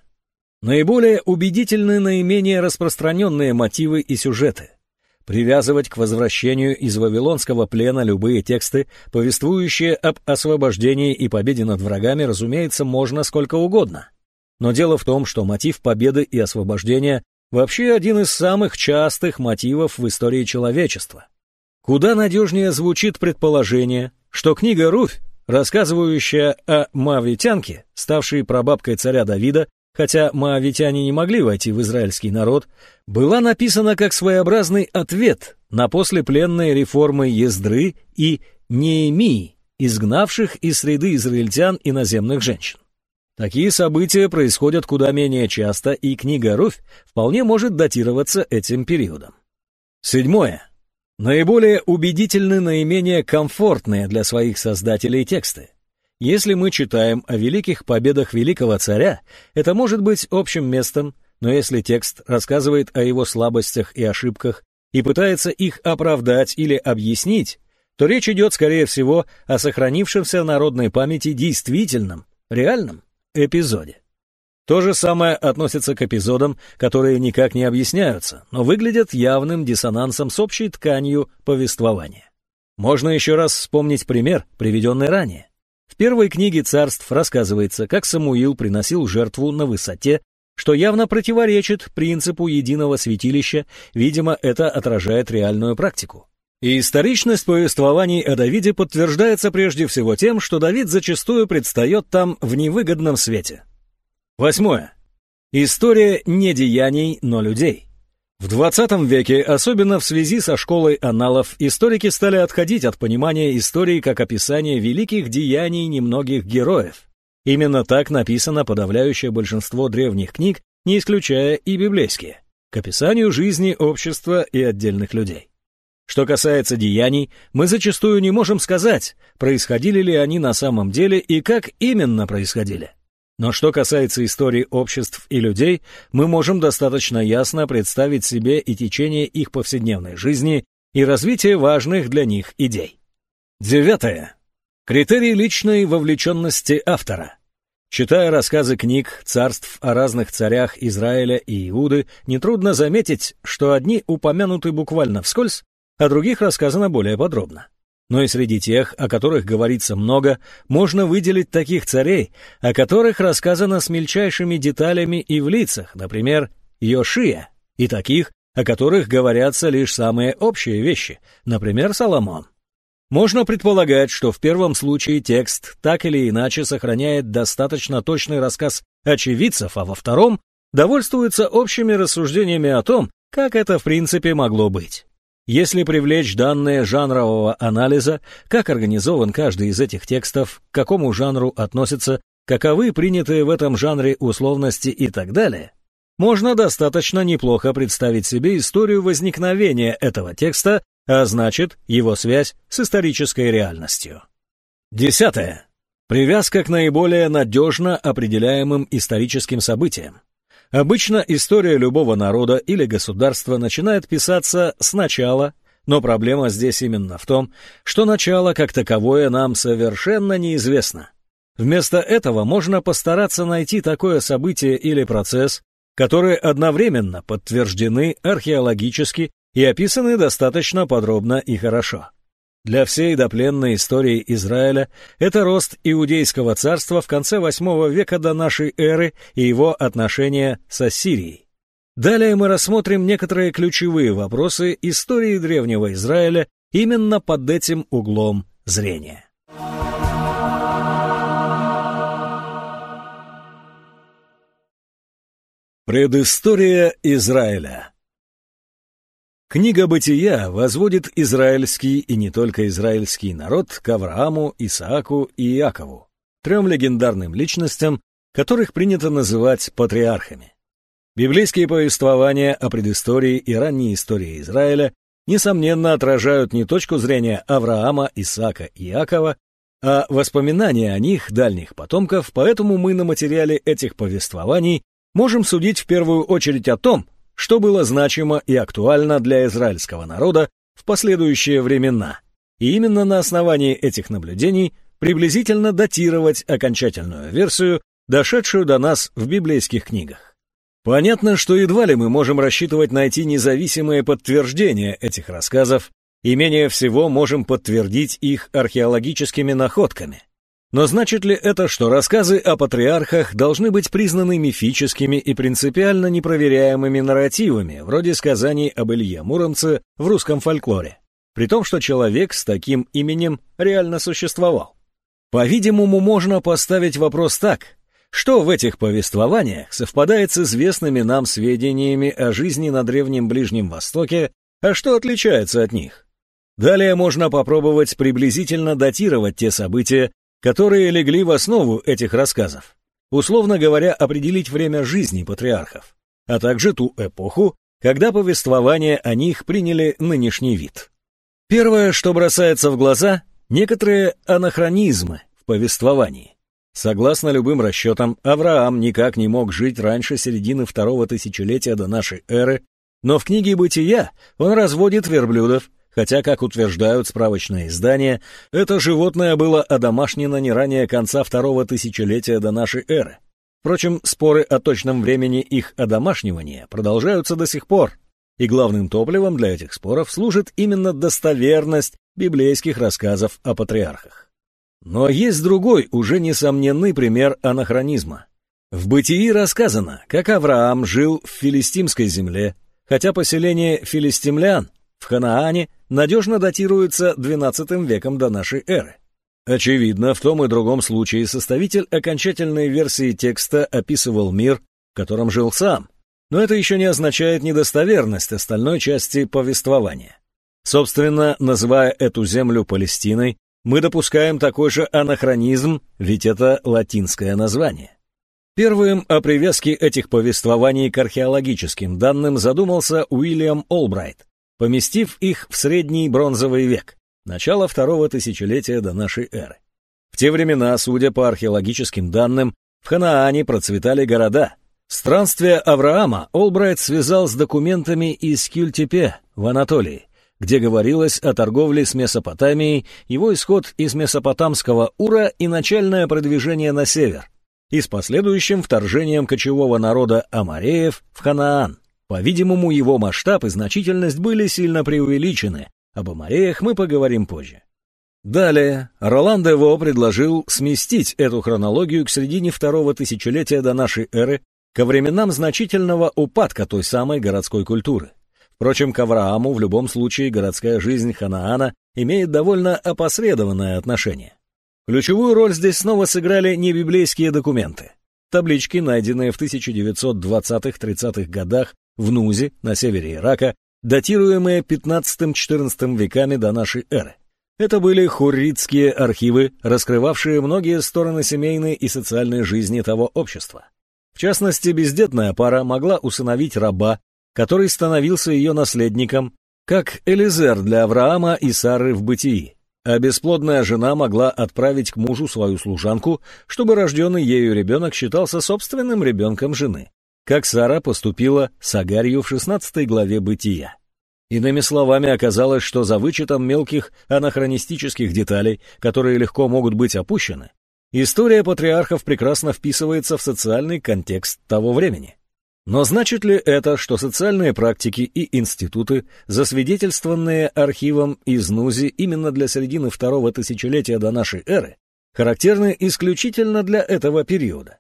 Наиболее убедительны наименее распространенные мотивы и сюжеты. Привязывать к возвращению из вавилонского плена любые тексты, повествующие об освобождении и победе над врагами, разумеется, можно сколько угодно. Но дело в том, что мотив победы и освобождения вообще один из самых частых мотивов в истории человечества. Куда надежнее звучит предположение, что книга «Руфь», рассказывающая о Моавитянке, ставшей прабабкой царя Давида, хотя моавитяне не могли войти в израильский народ, была написана как своеобразный ответ на послепленные реформы Ездры и Неемии, изгнавших из среды израильтян иноземных женщин. Такие события происходят куда менее часто, и книга Руфь вполне может датироваться этим периодом. Седьмое. Наиболее убедительны наименее комфортные для своих создателей тексты. Если мы читаем о великих победах великого царя, это может быть общим местом, но если текст рассказывает о его слабостях и ошибках и пытается их оправдать или объяснить, то речь идет, скорее всего, о сохранившемся в народной памяти действительном, реальном эпизоде. То же самое относится к эпизодам, которые никак не объясняются, но выглядят явным диссонансом с общей тканью повествования. Можно еще раз вспомнить пример, приведенный ранее. В первой книге царств рассказывается, как Самуил приносил жертву на высоте, что явно противоречит принципу единого святилища, видимо, это отражает реальную практику. И историчность повествований о Давиде подтверждается прежде всего тем, что Давид зачастую предстает там в невыгодном свете. Восьмое. История не деяний, но людей. В 20 веке, особенно в связи со школой аналов, историки стали отходить от понимания истории как описания великих деяний немногих героев. Именно так написано подавляющее большинство древних книг, не исключая и библейские, к описанию жизни общества и отдельных людей. Что касается деяний, мы зачастую не можем сказать, происходили ли они на самом деле и как именно происходили. Но что касается истории обществ и людей, мы можем достаточно ясно представить себе и течение их повседневной жизни и развитие важных для них идей. Девятое. Критерий личной вовлеченности автора. Читая рассказы книг царств о разных царях Израиля и Иуды, нетрудно заметить, что одни упомянуты буквально вскользь, о других рассказано более подробно. Но и среди тех, о которых говорится много, можно выделить таких царей, о которых рассказано с мельчайшими деталями и в лицах, например, Йошия, и таких, о которых говорятся лишь самые общие вещи, например, Соломон. Можно предполагать, что в первом случае текст так или иначе сохраняет достаточно точный рассказ очевидцев, а во втором довольствуется общими рассуждениями о том, как это в принципе могло быть. Если привлечь данные жанрового анализа, как организован каждый из этих текстов, к какому жанру относится, каковы принятые в этом жанре условности и так далее, можно достаточно неплохо представить себе историю возникновения этого текста, а значит, его связь с исторической реальностью. Десятое. Привязка к наиболее надежно определяемым историческим событиям. Обычно история любого народа или государства начинает писаться сначала, но проблема здесь именно в том, что начало как таковое нам совершенно неизвестно. Вместо этого можно постараться найти такое событие или процесс, которые одновременно подтверждены археологически и описаны достаточно подробно и хорошо. Для всей допленной истории Израиля это рост иудейского царства в конце VIII века до нашей эры и его отношения с Ассирией. Далее мы рассмотрим некоторые ключевые вопросы истории древнего Израиля именно под этим углом зрения. Предыстория Израиля Книга «Бытия» возводит израильский и не только израильский народ к Аврааму, Исааку и Иакову, трем легендарным личностям, которых принято называть патриархами. Библейские повествования о предыстории и ранней истории Израиля несомненно отражают не точку зрения Авраама, Исаака и Иакова, а воспоминания о них дальних потомков, поэтому мы на материале этих повествований можем судить в первую очередь о том, что было значимо и актуально для израильского народа в последующие времена. И именно на основании этих наблюдений приблизительно датировать окончательную версию, дошедшую до нас в библейских книгах. Понятно, что едва ли мы можем рассчитывать найти независимые подтверждения этих рассказов, и менее всего можем подтвердить их археологическими находками. Но значит ли это, что рассказы о патриархах должны быть признаны мифическими и принципиально непроверяемыми нарративами, вроде сказаний об Илье Муромце в русском фольклоре, при том, что человек с таким именем реально существовал? По-видимому, можно поставить вопрос так. Что в этих повествованиях совпадает с известными нам сведениями о жизни на Древнем Ближнем Востоке, а что отличается от них? Далее можно попробовать приблизительно датировать те события, которые легли в основу этих рассказов, условно говоря, определить время жизни патриархов, а также ту эпоху, когда повествования о них приняли нынешний вид. Первое, что бросается в глаза, некоторые анахронизмы в повествовании. Согласно любым расчетам, Авраам никак не мог жить раньше середины второго тысячелетия до нашей эры, но в книге «Бытия» он разводит верблюдов, хотя, как утверждают справочные издания, это животное было одомашнено не ранее конца второго тысячелетия до нашей эры. Впрочем, споры о точном времени их одомашнивания продолжаются до сих пор, и главным топливом для этих споров служит именно достоверность библейских рассказов о патриархах. Но есть другой, уже несомненный пример анахронизма. В «Бытии» рассказано, как Авраам жил в филистимской земле, хотя поселение филистимлян в Ханаане надежно датируется XII веком до нашей эры. Очевидно, в том и другом случае составитель окончательной версии текста описывал мир, в котором жил сам, но это еще не означает недостоверность остальной части повествования. Собственно, называя эту землю Палестиной, мы допускаем такой же анахронизм, ведь это латинское название. Первым о привязке этих повествований к археологическим данным задумался Уильям Олбрайт, поместив их в средний бронзовый век, начало второго тысячелетия до нашей эры. В те времена, судя по археологическим данным, в Ханаане процветали города. Странствие Авраама Олбрайт связал с документами из Кюльтепе в Анатолии, где говорилось о торговле с Месопотамией, его исход из месопотамского Ура и начальное продвижение на север, и с последующим вторжением кочевого народа Амареев в Ханаан. По-видимому, его масштаб и значительность были сильно преувеличены. Об Амареях мы поговорим позже. Далее, Ролан Дево предложил сместить эту хронологию к середине второго тысячелетия до нашей эры, ко временам значительного упадка той самой городской культуры. Впрочем, к Аврааму в любом случае городская жизнь Ханаана имеет довольно опосредованное отношение. Ключевую роль здесь снова сыграли не библейские документы. Таблички, найденные в 1920-30-х годах в Нузе, на севере Ирака, датируемые 15-14 веками до нашей эры. Это были хурритские архивы, раскрывавшие многие стороны семейной и социальной жизни того общества. В частности, бездетная пара могла усыновить раба, который становился ее наследником, как Элизер для Авраама и Сары в бытии, а бесплодная жена могла отправить к мужу свою служанку, чтобы рожденный ею ребенок считался собственным ребенком жены, как Сара поступила с Агарью в 16 главе Бытия. Иными словами, оказалось, что за вычетом мелких анахронистических деталей, которые легко могут быть опущены, история патриархов прекрасно вписывается в социальный контекст того времени. Но значит ли это, что социальные практики и институты, засвидетельствованные архивом из НУЗИ именно для середины второго тысячелетия до нашей эры, характерны исключительно для этого периода?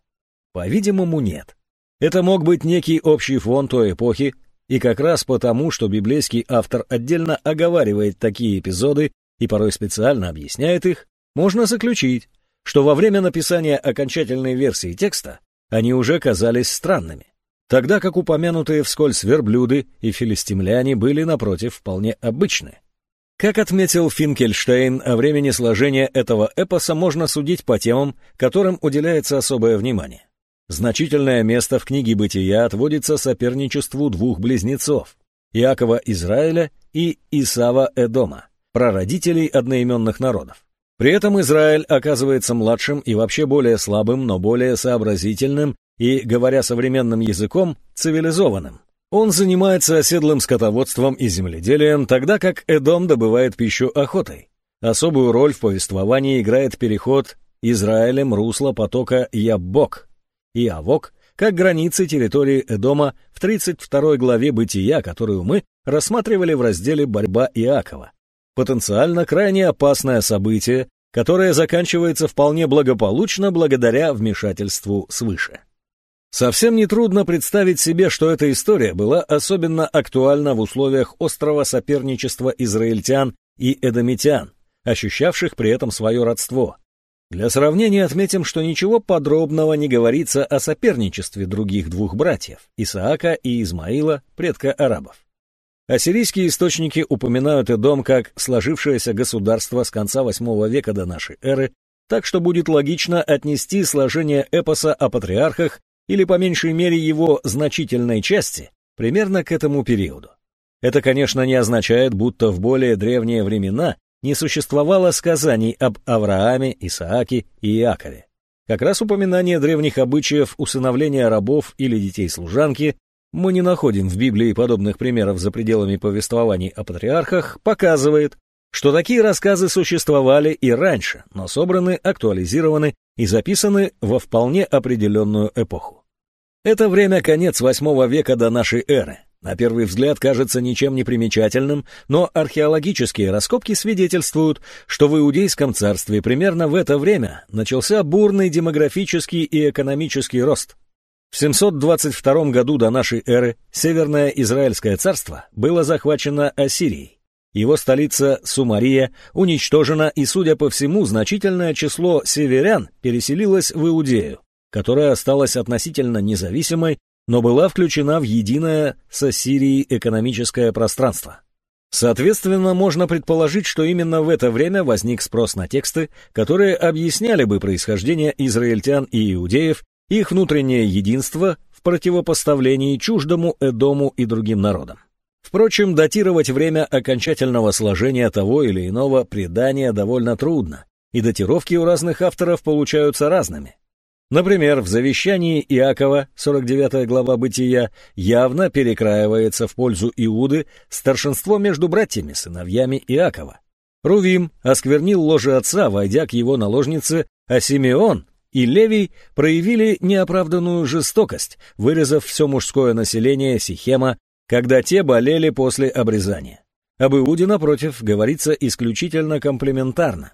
По-видимому, нет. Это мог быть некий общий фон той эпохи, и как раз потому, что библейский автор отдельно оговаривает такие эпизоды и порой специально объясняет их, можно заключить, что во время написания окончательной версии текста они уже казались странными тогда как упомянутые вскользь верблюды и филистимляне были, напротив, вполне обычны. Как отметил Финкельштейн, о времени сложения этого эпоса можно судить по темам, которым уделяется особое внимание. Значительное место в книге «Бытия» отводится соперничеству двух близнецов – Иакова Израиля и Исава Эдома, прародителей одноименных народов. При этом Израиль оказывается младшим и вообще более слабым, но более сообразительным и, говоря современным языком, цивилизованным. Он занимается оседлым скотоводством и земледелием, тогда как Эдом добывает пищу охотой. Особую роль в повествовании играет переход Израилем русла потока Яббок и Авок как границы территории Эдома в 32 главе Бытия, которую мы рассматривали в разделе «Борьба Иакова». Потенциально крайне опасное событие, которое заканчивается вполне благополучно благодаря вмешательству свыше. Совсем нетрудно представить себе, что эта история была особенно актуальна в условиях острого соперничества израильтян и эдомитян, ощущавших при этом свое родство. Для сравнения отметим, что ничего подробного не говорится о соперничестве других двух братьев, Исаака и Измаила, предка арабов. Ассирийские источники упоминают Эдом как сложившееся государство с конца VIII века до нашей эры, так что будет логично отнести сложение эпоса о патриархах или по меньшей мере его значительной части, примерно к этому периоду. Это, конечно, не означает, будто в более древние времена не существовало сказаний об Аврааме, Исааке и Иакове. Как раз упоминание древних обычаев усыновления рабов или детей-служанки мы не находим в Библии подобных примеров за пределами повествований о патриархах, показывает, что такие рассказы существовали и раньше, но собраны, актуализированы и записаны во вполне определенную эпоху. Это время конец восьмого века до нашей эры. На первый взгляд кажется ничем не примечательным, но археологические раскопки свидетельствуют, что в Иудейском царстве примерно в это время начался бурный демографический и экономический рост. В 722 году до нашей эры Северное Израильское царство было захвачено Ассирией. Его столица Сумария уничтожена, и, судя по всему, значительное число северян переселилось в Иудею, которая осталась относительно независимой, но была включена в единое с Ассирией экономическое пространство. Соответственно, можно предположить, что именно в это время возник спрос на тексты, которые объясняли бы происхождение израильтян и иудеев, их внутреннее единство в противопоставлении чуждому Эдому и другим народам. Впрочем, датировать время окончательного сложения того или иного предания довольно трудно, и датировки у разных авторов получаются разными. Например, в завещании Иакова, 49 глава Бытия, явно перекраивается в пользу Иуды старшинство между братьями, сыновьями Иакова. Рувим осквернил ложе отца, войдя к его наложнице, а Симеон и Левий проявили неоправданную жестокость, вырезав все мужское население Сихема когда те болели после обрезания. Об Иуде, напротив, говорится исключительно комплементарно.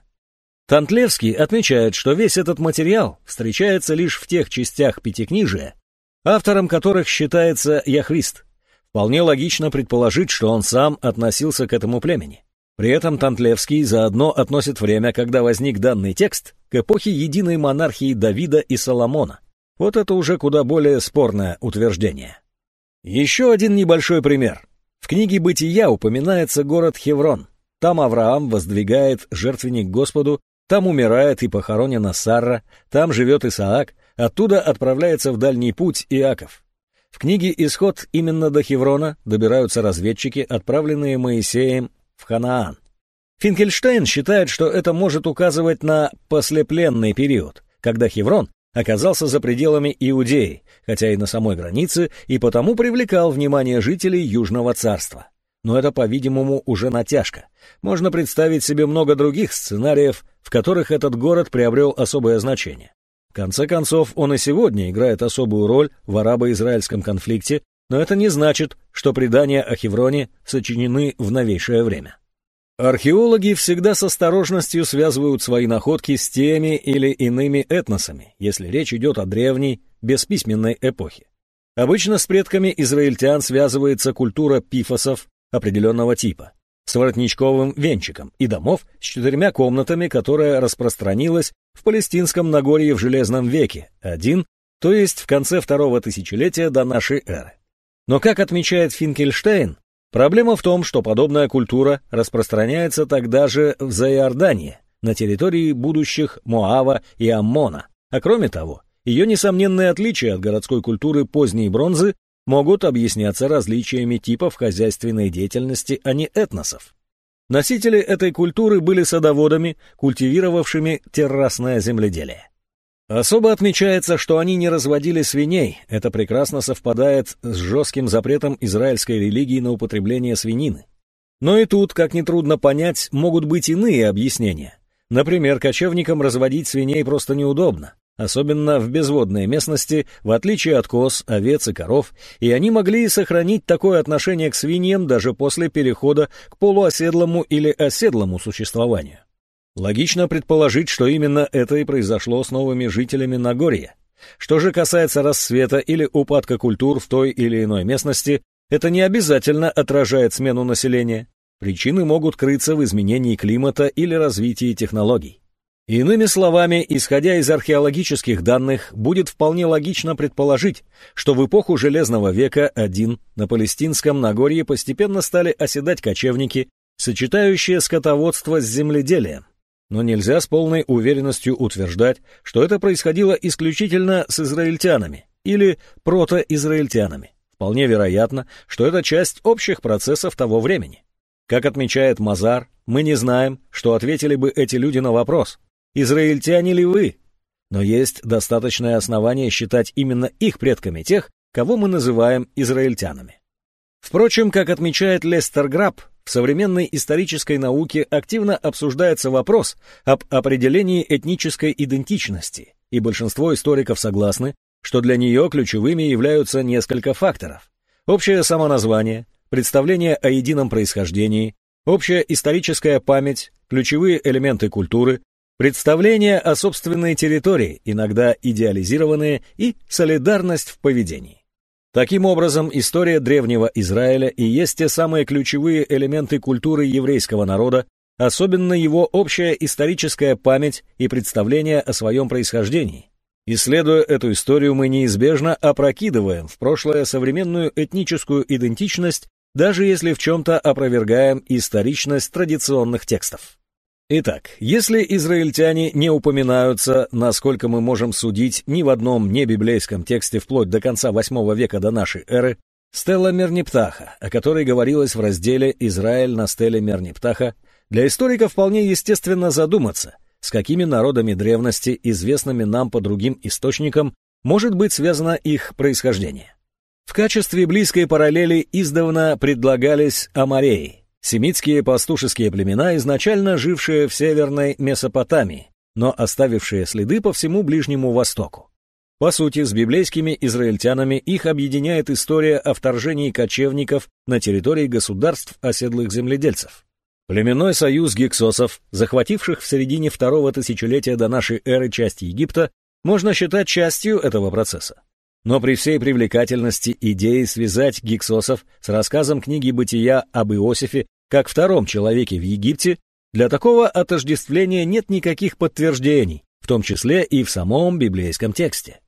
Тантлевский отмечает, что весь этот материал встречается лишь в тех частях Пятикнижия, автором которых считается Яхвист. Вполне логично предположить, что он сам относился к этому племени. При этом Тантлевский заодно относит время, когда возник данный текст, к эпохе единой монархии Давида и Соломона. Вот это уже куда более спорное утверждение. Еще один небольшой пример. В книге «Бытия» упоминается город Хеврон. Там Авраам воздвигает жертвенник Господу, там умирает и похоронена Сарра, там живет Исаак, оттуда отправляется в дальний путь Иаков. В книге «Исход» именно до Хеврона добираются разведчики, отправленные Моисеем в Ханаан. Финкельштейн считает, что это может указывать на послепленный период, когда Хеврон оказался за пределами Иудеи, хотя и на самой границе, и потому привлекал внимание жителей Южного царства. Но это, по-видимому, уже натяжка. Можно представить себе много других сценариев, в которых этот город приобрел особое значение. В конце концов, он и сегодня играет особую роль в арабо-израильском конфликте, но это не значит, что предания о Хевроне сочинены в новейшее время. Археологи всегда с осторожностью связывают свои находки с теми или иными этносами, если речь идет о древней, бесписьменной эпохе. Обычно с предками израильтян связывается культура пифосов определенного типа, с воротничковым венчиком и домов с четырьмя комнатами, которая распространилась в палестинском Нагорье в Железном веке, один, то есть в конце второго тысячелетия до нашей эры. Но, как отмечает Финкельштейн, Проблема в том, что подобная культура распространяется тогда же в Заиордании, на территории будущих Моава и Аммона. А кроме того, ее несомненные отличия от городской культуры поздней бронзы могут объясняться различиями типов хозяйственной деятельности, а не этносов. Носители этой культуры были садоводами, культивировавшими террасное земледелие. Особо отмечается, что они не разводили свиней. Это прекрасно совпадает с жестким запретом израильской религии на употребление свинины. Но и тут, как нетрудно понять, могут быть иные объяснения. Например, кочевникам разводить свиней просто неудобно, особенно в безводной местности, в отличие от коз, овец и коров, и они могли сохранить такое отношение к свиньям даже после перехода к полуоседлому или оседлому существованию. Логично предположить, что именно это и произошло с новыми жителями Нагорья. Что же касается рассвета или упадка культур в той или иной местности, это не обязательно отражает смену населения. Причины могут крыться в изменении климата или развитии технологий. Иными словами, исходя из археологических данных, будет вполне логично предположить, что в эпоху Железного века один на палестинском Нагорье постепенно стали оседать кочевники, сочетающие скотоводство с земледелием но нельзя с полной уверенностью утверждать, что это происходило исключительно с израильтянами или протоизраильтянами. Вполне вероятно, что это часть общих процессов того времени. Как отмечает Мазар, мы не знаем, что ответили бы эти люди на вопрос «Израильтяне ли вы?», но есть достаточное основание считать именно их предками тех, кого мы называем израильтянами. Впрочем, как отмечает Лестер Граб, в современной исторической науке активно обсуждается вопрос об определении этнической идентичности, и большинство историков согласны, что для нее ключевыми являются несколько факторов. Общее самоназвание, представление о едином происхождении, общая историческая память, ключевые элементы культуры, представление о собственной территории, иногда идеализированные, и солидарность в поведении. Таким образом, история древнего Израиля и есть те самые ключевые элементы культуры еврейского народа, особенно его общая историческая память и представление о своем происхождении. Исследуя эту историю, мы неизбежно опрокидываем в прошлое современную этническую идентичность, даже если в чем-то опровергаем историчность традиционных текстов. Итак, если израильтяне не упоминаются, насколько мы можем судить, ни в одном небиблейском тексте вплоть до конца VIII века до нашей эры, стелла Мерниптаха, о которой говорилось в разделе «Израиль на стеле Мерниптаха», для историка вполне естественно задуматься, с какими народами древности, известными нам по другим источникам, может быть связано их происхождение. В качестве близкой параллели издавна предлагались амореи – Семитские пастушеские племена, изначально жившие в северной Месопотамии, но оставившие следы по всему Ближнему Востоку. По сути, с библейскими израильтянами их объединяет история о вторжении кочевников на территории государств оседлых земледельцев. Племенной союз гиксосов, захвативших в середине второго тысячелетия до нашей эры часть Египта, можно считать частью этого процесса. Но при всей привлекательности идеи связать гиксосов с рассказом книги «Бытия» об Иосифе как втором человеке в Египте, для такого отождествления нет никаких подтверждений, в том числе и в самом библейском тексте.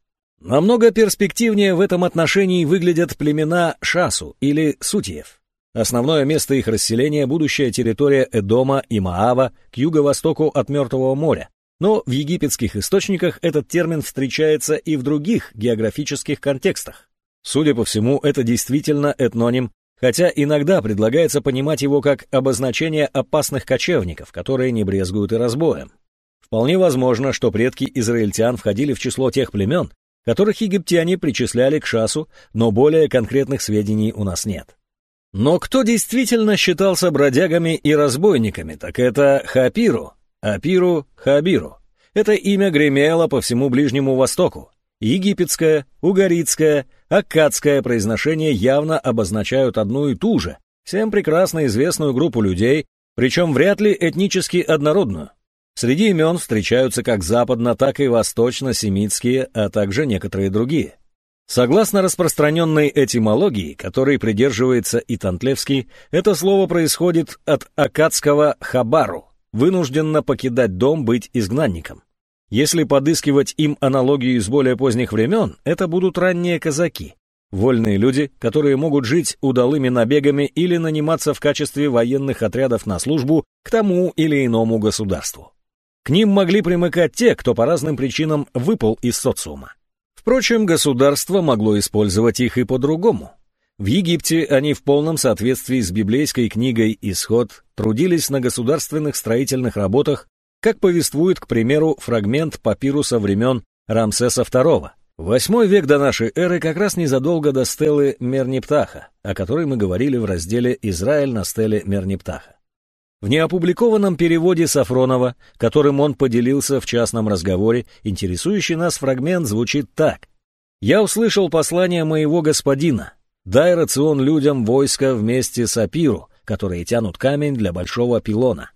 Намного перспективнее в этом отношении выглядят племена Шасу или Сутиев. Основное место их расселения – будущая территория Эдома и Маава к юго-востоку от Мертвого моря, но в египетских источниках этот термин встречается и в других географических контекстах. Судя по всему, это действительно этноним, хотя иногда предлагается понимать его как обозначение опасных кочевников, которые не брезгуют и разбоем. Вполне возможно, что предки израильтян входили в число тех племен, которых египтяне причисляли к шасу, но более конкретных сведений у нас нет. Но кто действительно считался бродягами и разбойниками, так это Хапиру, Апиру Хабиру. Это имя гремело по всему Ближнему Востоку. Египетское, угаритское, аккадское произношение явно обозначают одну и ту же, всем прекрасно известную группу людей, причем вряд ли этнически однородную. Среди имен встречаются как западно, так и восточно-семитские, а также некоторые другие. Согласно распространенной этимологии, которой придерживается и Тантлевский, это слово происходит от акадского «хабару», вынужденно покидать дом, быть изгнанником. Если подыскивать им аналогию из более поздних времен, это будут ранние казаки, вольные люди, которые могут жить удалыми набегами или наниматься в качестве военных отрядов на службу к тому или иному государству. К ним могли примыкать те, кто по разным причинам выпал из социума. Впрочем, государство могло использовать их и по-другому. В Египте они в полном соответствии с библейской книгой «Исход» трудились на государственных строительных работах, как повествует, к примеру, фрагмент папируса времен Рамсеса II. Восьмой век до нашей эры как раз незадолго до стелы Мерниптаха, о которой мы говорили в разделе «Израиль на стеле Мерниптаха». В неопубликованном переводе Сафронова, которым он поделился в частном разговоре, интересующий нас фрагмент звучит так. «Я услышал послание моего господина, Дай рацион людям войска вместе с Апиру, которые тянут камень для большого пилона.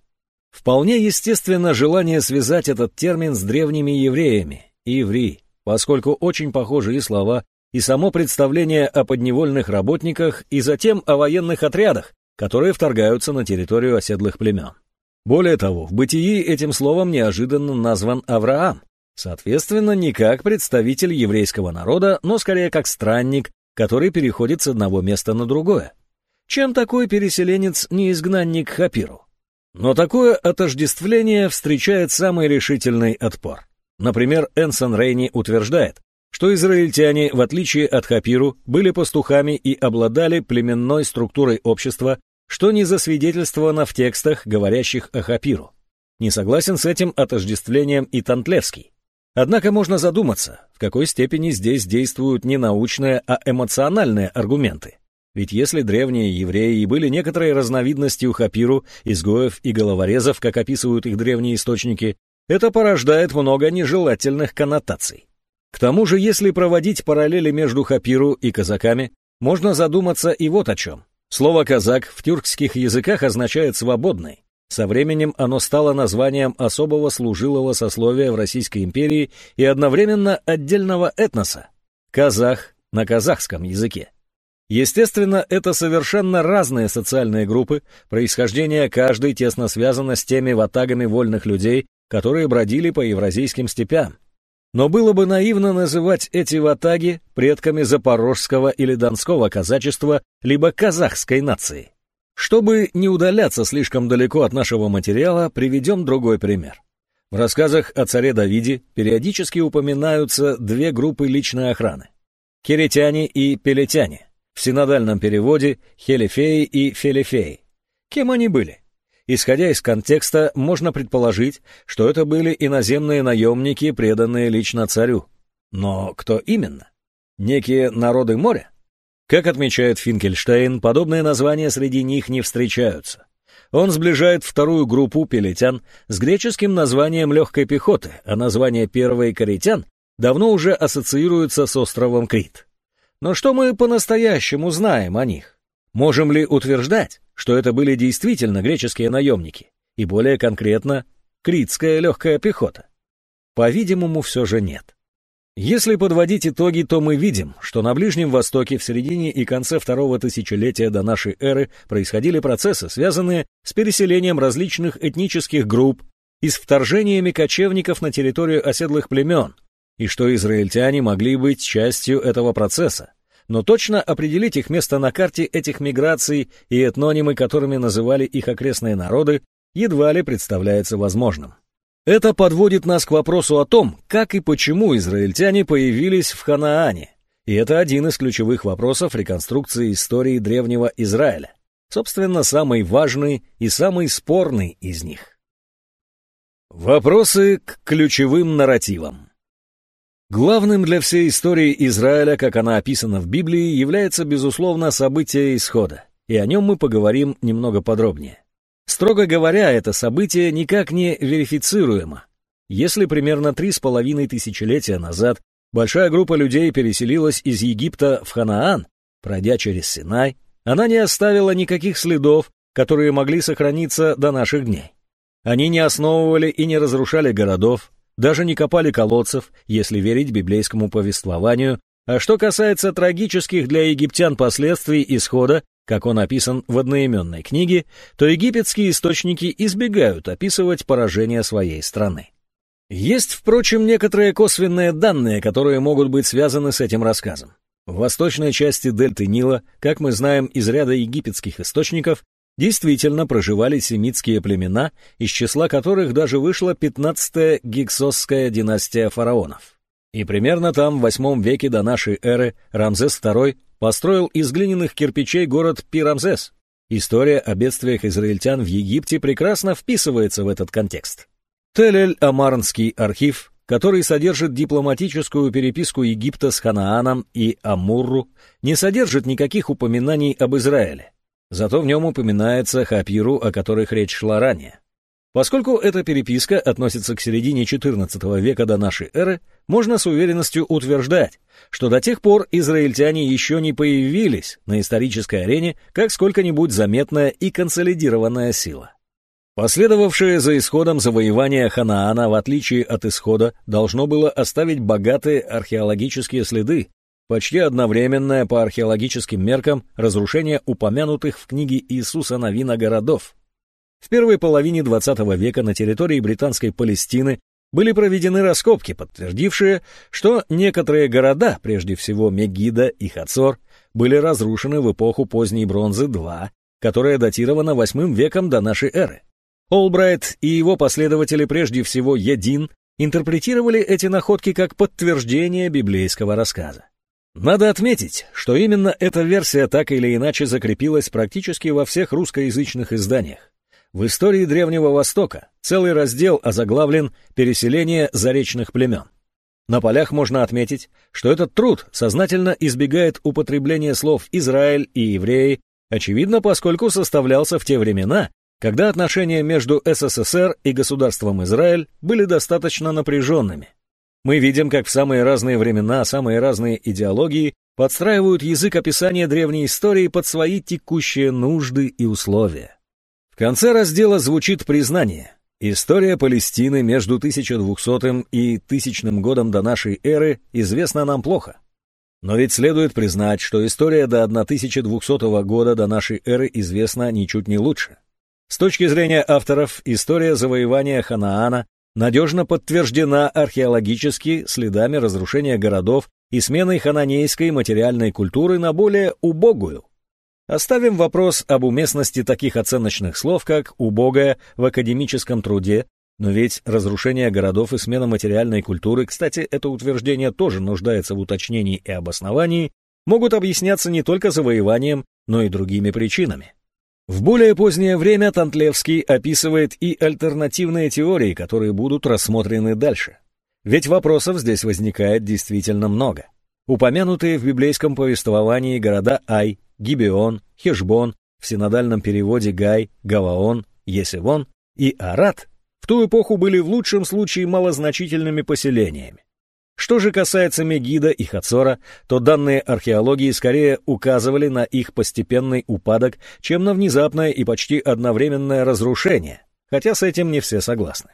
Вполне естественно желание связать этот термин с древними евреями, иври, поскольку очень похожи и слова, и само представление о подневольных работниках, и затем о военных отрядах, которые вторгаются на территорию оседлых племен. Более того, в бытии этим словом неожиданно назван Авраам, соответственно, не как представитель еврейского народа, но скорее как странник, который переходит с одного места на другое. Чем такой переселенец не изгнанник Хапиру? Но такое отождествление встречает самый решительный отпор. Например, Энсон Рейни утверждает, что израильтяне, в отличие от Хапиру, были пастухами и обладали племенной структурой общества, что не засвидетельствовано в текстах, говорящих о Хапиру. Не согласен с этим отождествлением и Тантлевский. Однако можно задуматься, в какой степени здесь действуют не научные, а эмоциональные аргументы. Ведь если древние евреи и были некоторой разновидностью хапиру, изгоев и головорезов, как описывают их древние источники, это порождает много нежелательных коннотаций. К тому же, если проводить параллели между хапиру и казаками, можно задуматься и вот о чем. Слово «казак» в тюркских языках означает «свободный», со временем оно стало названием особого служилого сословия в Российской империи и одновременно отдельного этноса – казах на казахском языке. Естественно, это совершенно разные социальные группы, происхождение каждой тесно связано с теми ватагами вольных людей, которые бродили по евразийским степям. Но было бы наивно называть эти ватаги предками запорожского или донского казачества либо казахской нации. Чтобы не удаляться слишком далеко от нашего материала, приведем другой пример. В рассказах о царе Давиде периодически упоминаются две группы личной охраны – керетяне и пелетяне, синодальном переводе – хелифеи и фелифеи. Кем они были? Исходя из контекста, можно предположить, что это были иноземные наемники, преданные лично царю. Но кто именно? Некие народы моря? Как отмечает Финкельштейн, подобные названия среди них не встречаются. Он сближает вторую группу пелетян с греческим названием легкой пехоты, а название первой каритян давно уже ассоциируется с островом Крит. Но что мы по-настоящему знаем о них? Можем ли утверждать, что это были действительно греческие наемники, и более конкретно, критская легкая пехота? По-видимому, все же нет. Если подводить итоги, то мы видим, что на Ближнем Востоке в середине и конце второго тысячелетия до нашей эры происходили процессы, связанные с переселением различных этнических групп и с вторжениями кочевников на территорию оседлых племен, и что израильтяне могли быть частью этого процесса. Но точно определить их место на карте этих миграций и этнонимы, которыми называли их окрестные народы, едва ли представляется возможным. Это подводит нас к вопросу о том, как и почему израильтяне появились в Ханаане. И это один из ключевых вопросов реконструкции истории древнего Израиля. Собственно, самый важный и самый спорный из них. Вопросы к ключевым нарративам. Главным для всей истории Израиля, как она описана в Библии, является, безусловно, событие исхода, и о нем мы поговорим немного подробнее. Строго говоря, это событие никак не верифицируемо. Если примерно три с половиной тысячелетия назад большая группа людей переселилась из Египта в Ханаан, пройдя через Синай, она не оставила никаких следов, которые могли сохраниться до наших дней. Они не основывали и не разрушали городов, даже не копали колодцев, если верить библейскому повествованию, а что касается трагических для египтян последствий исхода, как он описан в одноименной книге, то египетские источники избегают описывать поражение своей страны. Есть, впрочем, некоторые косвенные данные, которые могут быть связаны с этим рассказом. В восточной части дельты Нила, как мы знаем из ряда египетских источников, действительно проживали семитские племена, из числа которых даже вышла 15-я гиксосская династия фараонов. И примерно там, в VIII веке до нашей эры, Рамзес II построил из глиняных кирпичей город Пирамзес. История о бедствиях израильтян в Египте прекрасно вписывается в этот контекст. Телель-Амарнский архив, который содержит дипломатическую переписку Египта с Ханааном и Амурру, не содержит никаких упоминаний об Израиле. Зато в нем упоминается Хапиру, о которых речь шла ранее. Поскольку эта переписка относится к середине XIV века до нашей эры, можно с уверенностью утверждать, что до тех пор израильтяне еще не появились на исторической арене как сколько-нибудь заметная и консолидированная сила. Последовавшее за исходом завоевание Ханаана, в отличие от исхода, должно было оставить богатые археологические следы, почти одновременное по археологическим меркам разрушение упомянутых в книге Иисуса Новина городов – в первой половине XX века на территории британской Палестины были проведены раскопки, подтвердившие, что некоторые города, прежде всего Мегида и Хацор, были разрушены в эпоху поздней бронзы-2, которая датирована VIII веком до нашей эры. Олбрайт и его последователи, прежде всего Един, интерпретировали эти находки как подтверждение библейского рассказа. Надо отметить, что именно эта версия так или иначе закрепилась практически во всех русскоязычных изданиях. В истории Древнего Востока целый раздел озаглавлен «Переселение заречных племен». На полях можно отметить, что этот труд сознательно избегает употребления слов «Израиль» и «евреи», очевидно, поскольку составлялся в те времена, когда отношения между СССР и государством Израиль были достаточно напряженными. Мы видим, как в самые разные времена самые разные идеологии подстраивают язык описания древней истории под свои текущие нужды и условия конце раздела звучит признание. История Палестины между 1200 и 1000 годом до нашей эры известна нам плохо. Но ведь следует признать, что история до 1200 года до нашей эры известна ничуть не лучше. С точки зрения авторов, история завоевания Ханаана надежно подтверждена археологически следами разрушения городов и сменой хананейской материальной культуры на более убогую, Оставим вопрос об уместности таких оценочных слов, как «убогая» в академическом труде, но ведь разрушение городов и смена материальной культуры, кстати, это утверждение тоже нуждается в уточнении и обосновании, могут объясняться не только завоеванием, но и другими причинами. В более позднее время Тантлевский описывает и альтернативные теории, которые будут рассмотрены дальше. Ведь вопросов здесь возникает действительно много. Упомянутые в библейском повествовании города Ай, Гибеон, Хешбон, в синодальном переводе Гай, Гаваон, Есевон и Арат в ту эпоху были в лучшем случае малозначительными поселениями. Что же касается Мегида и Хацора, то данные археологии скорее указывали на их постепенный упадок, чем на внезапное и почти одновременное разрушение, хотя с этим не все согласны.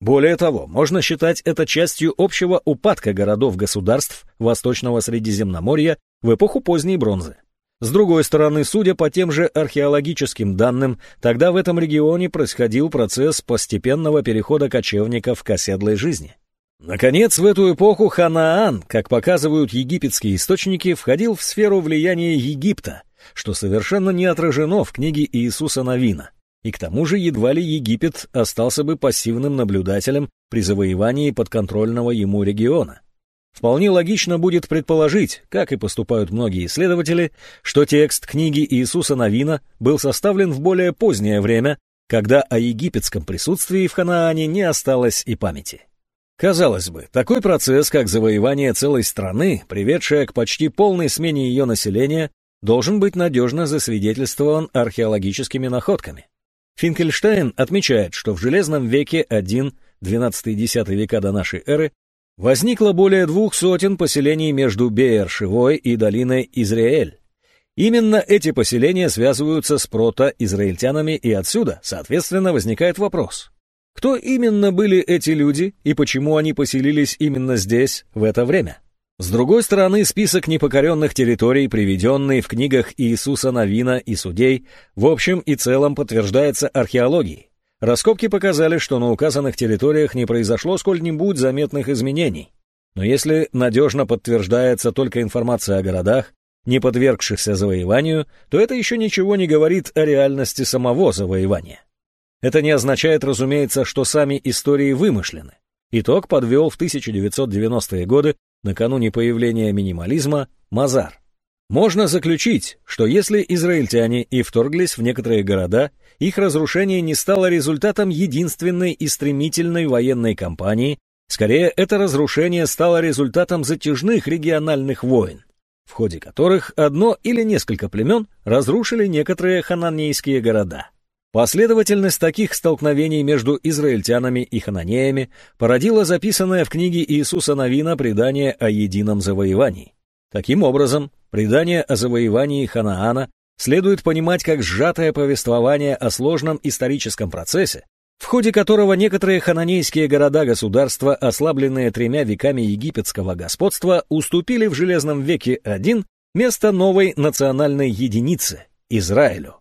Более того, можно считать это частью общего упадка городов-государств Восточного Средиземноморья в эпоху поздней бронзы. С другой стороны, судя по тем же археологическим данным, тогда в этом регионе происходил процесс постепенного перехода кочевников к оседлой жизни. Наконец, в эту эпоху Ханаан, как показывают египетские источники, входил в сферу влияния Египта, что совершенно не отражено в книге Иисуса Новина. И к тому же едва ли Египет остался бы пассивным наблюдателем при завоевании подконтрольного ему региона. Вполне логично будет предположить, как и поступают многие исследователи, что текст книги Иисуса Новина был составлен в более позднее время, когда о египетском присутствии в Ханаане не осталось и памяти. Казалось бы, такой процесс, как завоевание целой страны, приведшая к почти полной смене ее населения, должен быть надежно засвидетельствован археологическими находками. Финкельштейн отмечает, что в Железном веке 1, 12-10 века до нашей эры Возникло более двух сотен поселений между Беер-Шивой и долиной Израиль. Именно эти поселения связываются с прото-израильтянами, и отсюда, соответственно, возникает вопрос. Кто именно были эти люди и почему они поселились именно здесь, в это время? С другой стороны, список непокоренных территорий, приведенный в книгах Иисуса Новина и Судей, в общем и целом подтверждается археологией. Раскопки показали, что на указанных территориях не произошло сколь-нибудь заметных изменений. Но если надежно подтверждается только информация о городах, не подвергшихся завоеванию, то это еще ничего не говорит о реальности самого завоевания. Это не означает, разумеется, что сами истории вымышлены. Итог подвел в 1990-е годы, накануне появления минимализма, Мазар. Можно заключить, что если израильтяне и вторглись в некоторые города, их разрушение не стало результатом единственной и стремительной военной кампании, скорее это разрушение стало результатом затяжных региональных войн, в ходе которых одно или несколько племен разрушили некоторые хананейские города. Последовательность таких столкновений между израильтянами и хананеями породила записанное в книге Иисуса Новина предание о едином завоевании. Таким образом, предание о завоевании Ханаана следует понимать как сжатое повествование о сложном историческом процессе, в ходе которого некоторые хананейские города-государства, ослабленные тремя веками египетского господства, уступили в Железном веке один место новой национальной единицы – Израилю.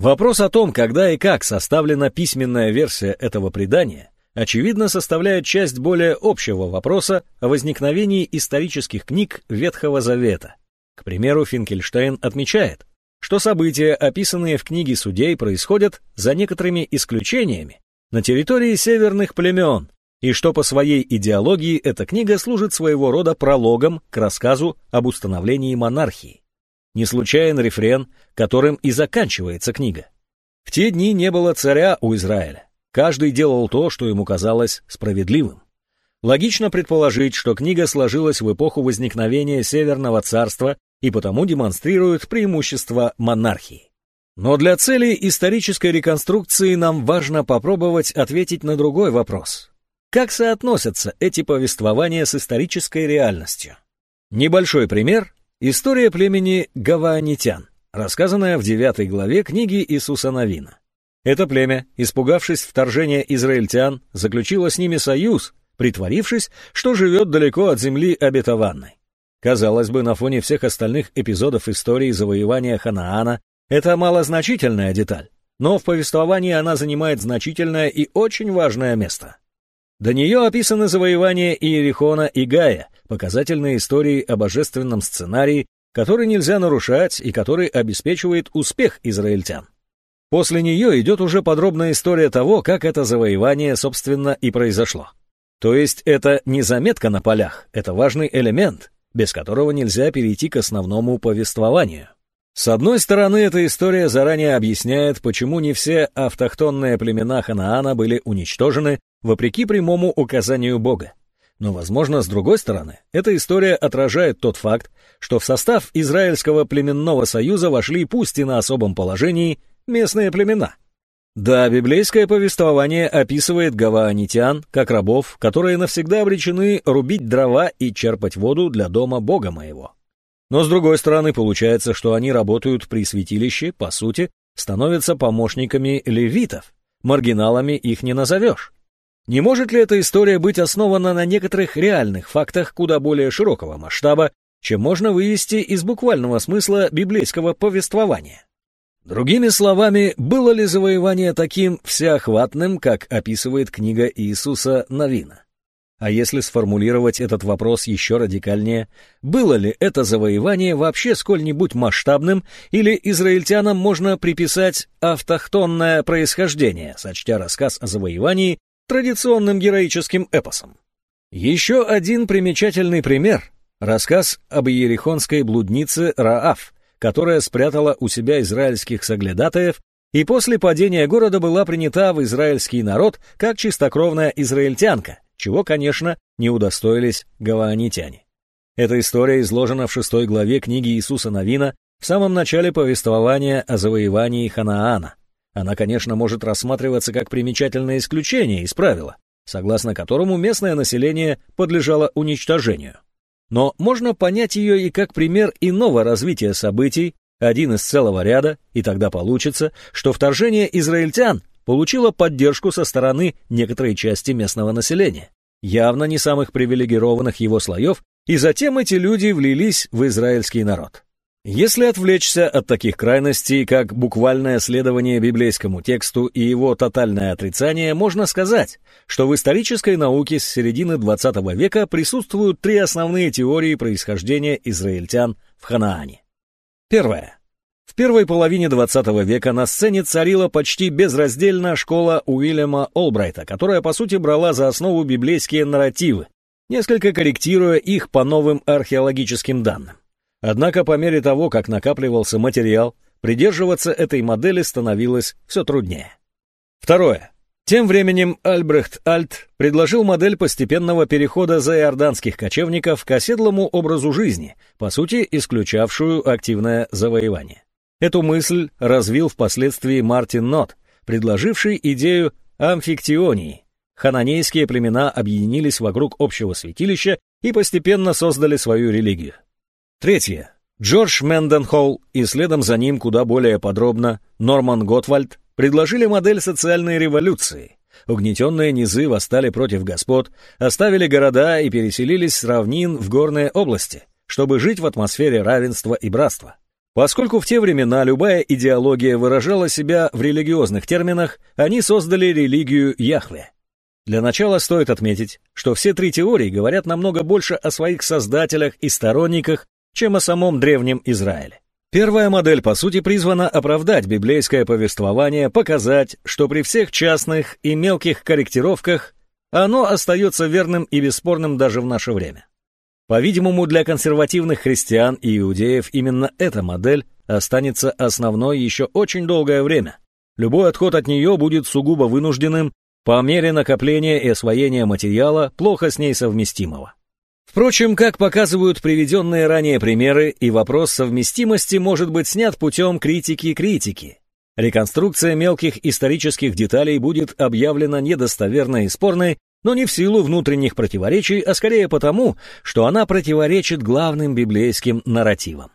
Вопрос о том, когда и как составлена письменная версия этого предания, очевидно, составляет часть более общего вопроса о возникновении исторических книг Ветхого Завета. К примеру, Финкельштейн отмечает, что события, описанные в книге судей, происходят, за некоторыми исключениями, на территории северных племен, и что по своей идеологии эта книга служит своего рода прологом к рассказу об установлении монархии. Не случайен рефрен, которым и заканчивается книга. В те дни не было царя у Израиля. Каждый делал то, что ему казалось справедливым. Логично предположить, что книга сложилась в эпоху возникновения Северного царства и потому демонстрирует преимущество монархии. Но для целей исторической реконструкции нам важно попробовать ответить на другой вопрос. Как соотносятся эти повествования с исторической реальностью? Небольшой пример – история племени Гаваанитян, рассказанная в 9 главе книги Иисуса Новина. Это племя, испугавшись вторжения израильтян, заключило с ними союз, притворившись, что живет далеко от земли обетованной. Казалось бы, на фоне всех остальных эпизодов истории завоевания Ханаана это малозначительная деталь, но в повествовании она занимает значительное и очень важное место. До нее описаны завоевания Иерихона и Гая, показательные истории о божественном сценарии, который нельзя нарушать и который обеспечивает успех израильтян. После нее идет уже подробная история того, как это завоевание, собственно, и произошло. То есть это не заметка на полях, это важный элемент, без которого нельзя перейти к основному повествованию. С одной стороны, эта история заранее объясняет, почему не все автохтонные племена Ханаана были уничтожены вопреки прямому указанию Бога. Но, возможно, с другой стороны, эта история отражает тот факт, что в состав Израильского племенного союза вошли пусть и на особом положении местные племена. Да, библейское повествование описывает гаваанитян как рабов, которые навсегда обречены рубить дрова и черпать воду для дома Бога моего. Но с другой стороны, получается, что они работают при святилище, по сути, становятся помощниками левитов. Маргиналами их не назовешь. Не может ли эта история быть основана на некоторых реальных фактах куда более широкого масштаба, чем можно вывести из буквального смысла библейского повествования? Другими словами, было ли завоевание таким всеохватным, как описывает книга Иисуса Новина? А если сформулировать этот вопрос еще радикальнее, было ли это завоевание вообще сколь-нибудь масштабным, или израильтянам можно приписать автохтонное происхождение, сочтя рассказ о завоевании традиционным героическим эпосом? Еще один примечательный пример — рассказ об иерихонской блуднице Раав — которая спрятала у себя израильских соглядатаев и после падения города была принята в израильский народ как чистокровная израильтянка, чего, конечно, не удостоились гаваанитяне. Эта история изложена в шестой главе книги Иисуса Новина в самом начале повествования о завоевании Ханаана. Она, конечно, может рассматриваться как примечательное исключение из правила, согласно которому местное население подлежало уничтожению. Но можно понять ее и как пример иного развития событий, один из целого ряда, и тогда получится, что вторжение израильтян получило поддержку со стороны некоторой части местного населения, явно не самых привилегированных его слоев, и затем эти люди влились в израильский народ. Если отвлечься от таких крайностей, как буквальное следование библейскому тексту и его тотальное отрицание, можно сказать, что в исторической науке с середины XX века присутствуют три основные теории происхождения израильтян в Ханаане. Первая. В первой половине XX века на сцене царила почти безраздельно школа Уильяма Олбрайта, которая по сути брала за основу библейские нарративы, несколько корректируя их по новым археологическим данным. Однако по мере того, как накапливался материал, придерживаться этой модели становилось все труднее. Второе. Тем временем Альбрехт Альт предложил модель постепенного перехода заиорданских кочевников к оседлому образу жизни, по сути, исключавшую активное завоевание. Эту мысль развил впоследствии Мартин Нот, предложивший идею амфиктионии. Хананейские племена объединились вокруг общего святилища и постепенно создали свою религию. Третье. Джордж Менденхолл и следом за ним куда более подробно Норман Готвальд предложили модель социальной революции. Угнетенные низы восстали против господ, оставили города и переселились с равнин в горные области, чтобы жить в атмосфере равенства и братства. Поскольку в те времена любая идеология выражала себя в религиозных терминах, они создали религию Яхве. Для начала стоит отметить, что все три теории говорят намного больше о своих создателях и сторонниках, чем о самом древнем Израиле. Первая модель, по сути, призвана оправдать библейское повествование, показать, что при всех частных и мелких корректировках оно остается верным и бесспорным даже в наше время. По-видимому, для консервативных христиан и иудеев именно эта модель останется основной еще очень долгое время. Любой отход от нее будет сугубо вынужденным по мере накопления и освоения материала, плохо с ней совместимого. Впрочем, как показывают приведенные ранее примеры, и вопрос совместимости может быть снят путем критики критики. Реконструкция мелких исторических деталей будет объявлена недостоверной и спорной, но не в силу внутренних противоречий, а скорее потому, что она противоречит главным библейским нарративам.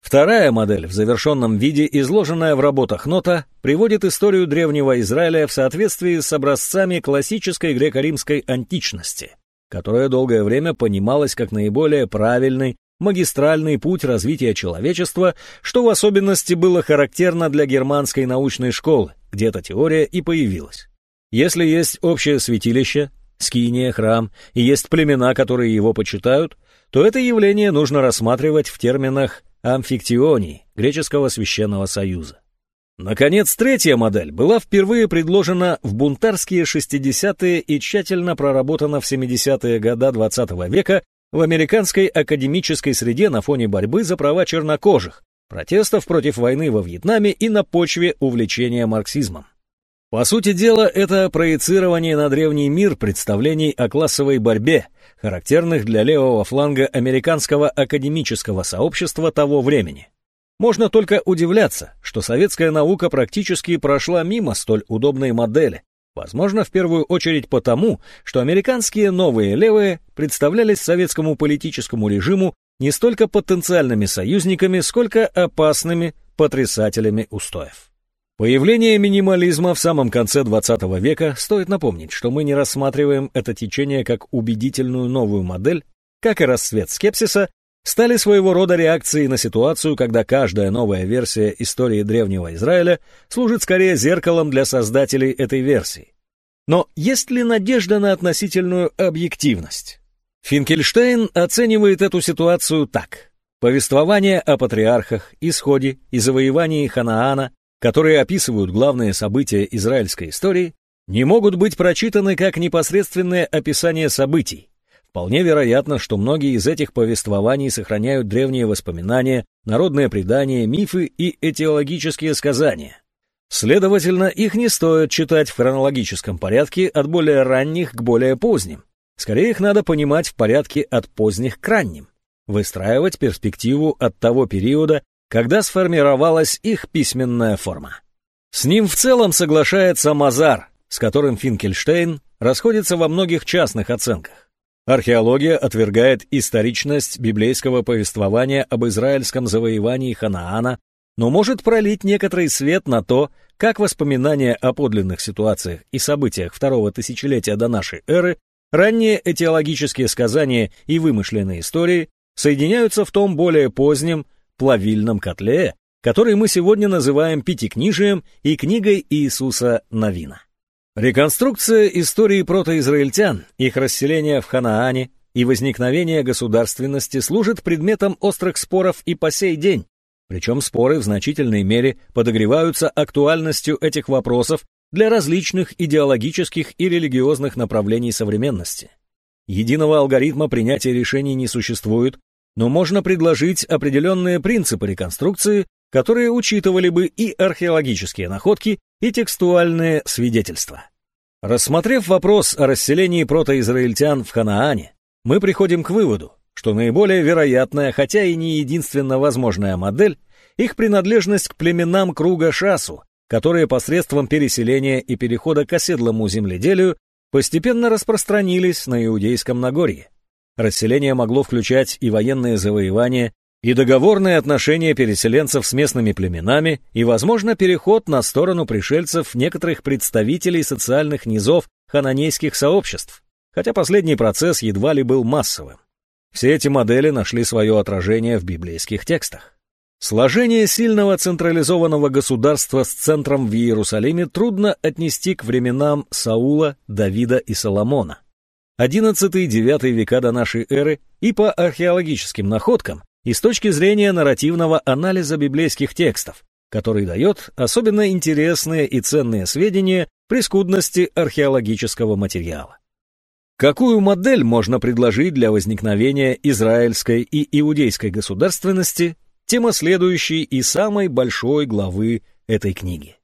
Вторая модель в завершенном виде, изложенная в работах Нота, приводит историю древнего Израиля в соответствии с образцами классической греко-римской античности которое долгое время понималось как наиболее правильный, магистральный путь развития человечества, что в особенности было характерно для германской научной школы, где эта теория и появилась. Если есть общее святилище, скиния, храм, и есть племена, которые его почитают, то это явление нужно рассматривать в терминах амфиктионии, греческого священного союза. Наконец, третья модель была впервые предложена в бунтарские 60-е и тщательно проработана в 70-е годы XX -го века в американской академической среде на фоне борьбы за права чернокожих, протестов против войны во Вьетнаме и на почве увлечения марксизмом. По сути дела, это проецирование на древний мир представлений о классовой борьбе, характерных для левого фланга американского академического сообщества того времени. Можно только удивляться, что советская наука практически прошла мимо столь удобной модели, возможно, в первую очередь потому, что американские новые левые представлялись советскому политическому режиму не столько потенциальными союзниками, сколько опасными потрясателями устоев. Появление минимализма в самом конце XX века стоит напомнить, что мы не рассматриваем это течение как убедительную новую модель, как и расцвет скепсиса, стали своего рода реакцией на ситуацию, когда каждая новая версия истории древнего Израиля служит скорее зеркалом для создателей этой версии. Но есть ли надежда на относительную объективность? Финкельштейн оценивает эту ситуацию так. Повествование о патриархах, исходе и завоевании Ханаана, которые описывают главные события израильской истории, не могут быть прочитаны как непосредственное описание событий, Вполне вероятно, что многие из этих повествований сохраняют древние воспоминания, народные предания, мифы и этиологические сказания. Следовательно, их не стоит читать в хронологическом порядке от более ранних к более поздним. Скорее их надо понимать в порядке от поздних к ранним, выстраивать перспективу от того периода, когда сформировалась их письменная форма. С ним в целом соглашается Мазар, с которым Финкельштейн расходится во многих частных оценках. Археология отвергает историчность библейского повествования об израильском завоевании Ханаана, но может пролить некоторый свет на то, как воспоминания о подлинных ситуациях и событиях второго тысячелетия до нашей эры, ранние этиологические сказания и вымышленные истории соединяются в том более позднем плавильном котле, который мы сегодня называем Пятикнижием и книгой Иисуса Новина. Реконструкция истории протоизраильтян, их расселения в Ханаане и возникновение государственности служит предметом острых споров и по сей день, причем споры в значительной мере подогреваются актуальностью этих вопросов для различных идеологических и религиозных направлений современности. Единого алгоритма принятия решений не существует, но можно предложить определенные принципы реконструкции, которые учитывали бы и археологические находки, и текстуальные свидетельства. Рассмотрев вопрос о расселении протоизраильтян в Ханаане, мы приходим к выводу, что наиболее вероятная, хотя и не единственно возможная модель, их принадлежность к племенам круга Шасу, которые посредством переселения и перехода к оседлому земледелию постепенно распространились на Иудейском Нагорье. Расселение могло включать и военные завоевания, и договорные отношения переселенцев с местными племенами, и, возможно, переход на сторону пришельцев некоторых представителей социальных низов хананейских сообществ, хотя последний процесс едва ли был массовым. Все эти модели нашли свое отражение в библейских текстах. Сложение сильного централизованного государства с центром в Иерусалиме трудно отнести к временам Саула, Давида и Соломона. XI-IX века до нашей эры и по археологическим находкам и с точки зрения нарративного анализа библейских текстов, который дает особенно интересные и ценные сведения при скудности археологического материала. Какую модель можно предложить для возникновения израильской и иудейской государственности, тема следующей и самой большой главы этой книги.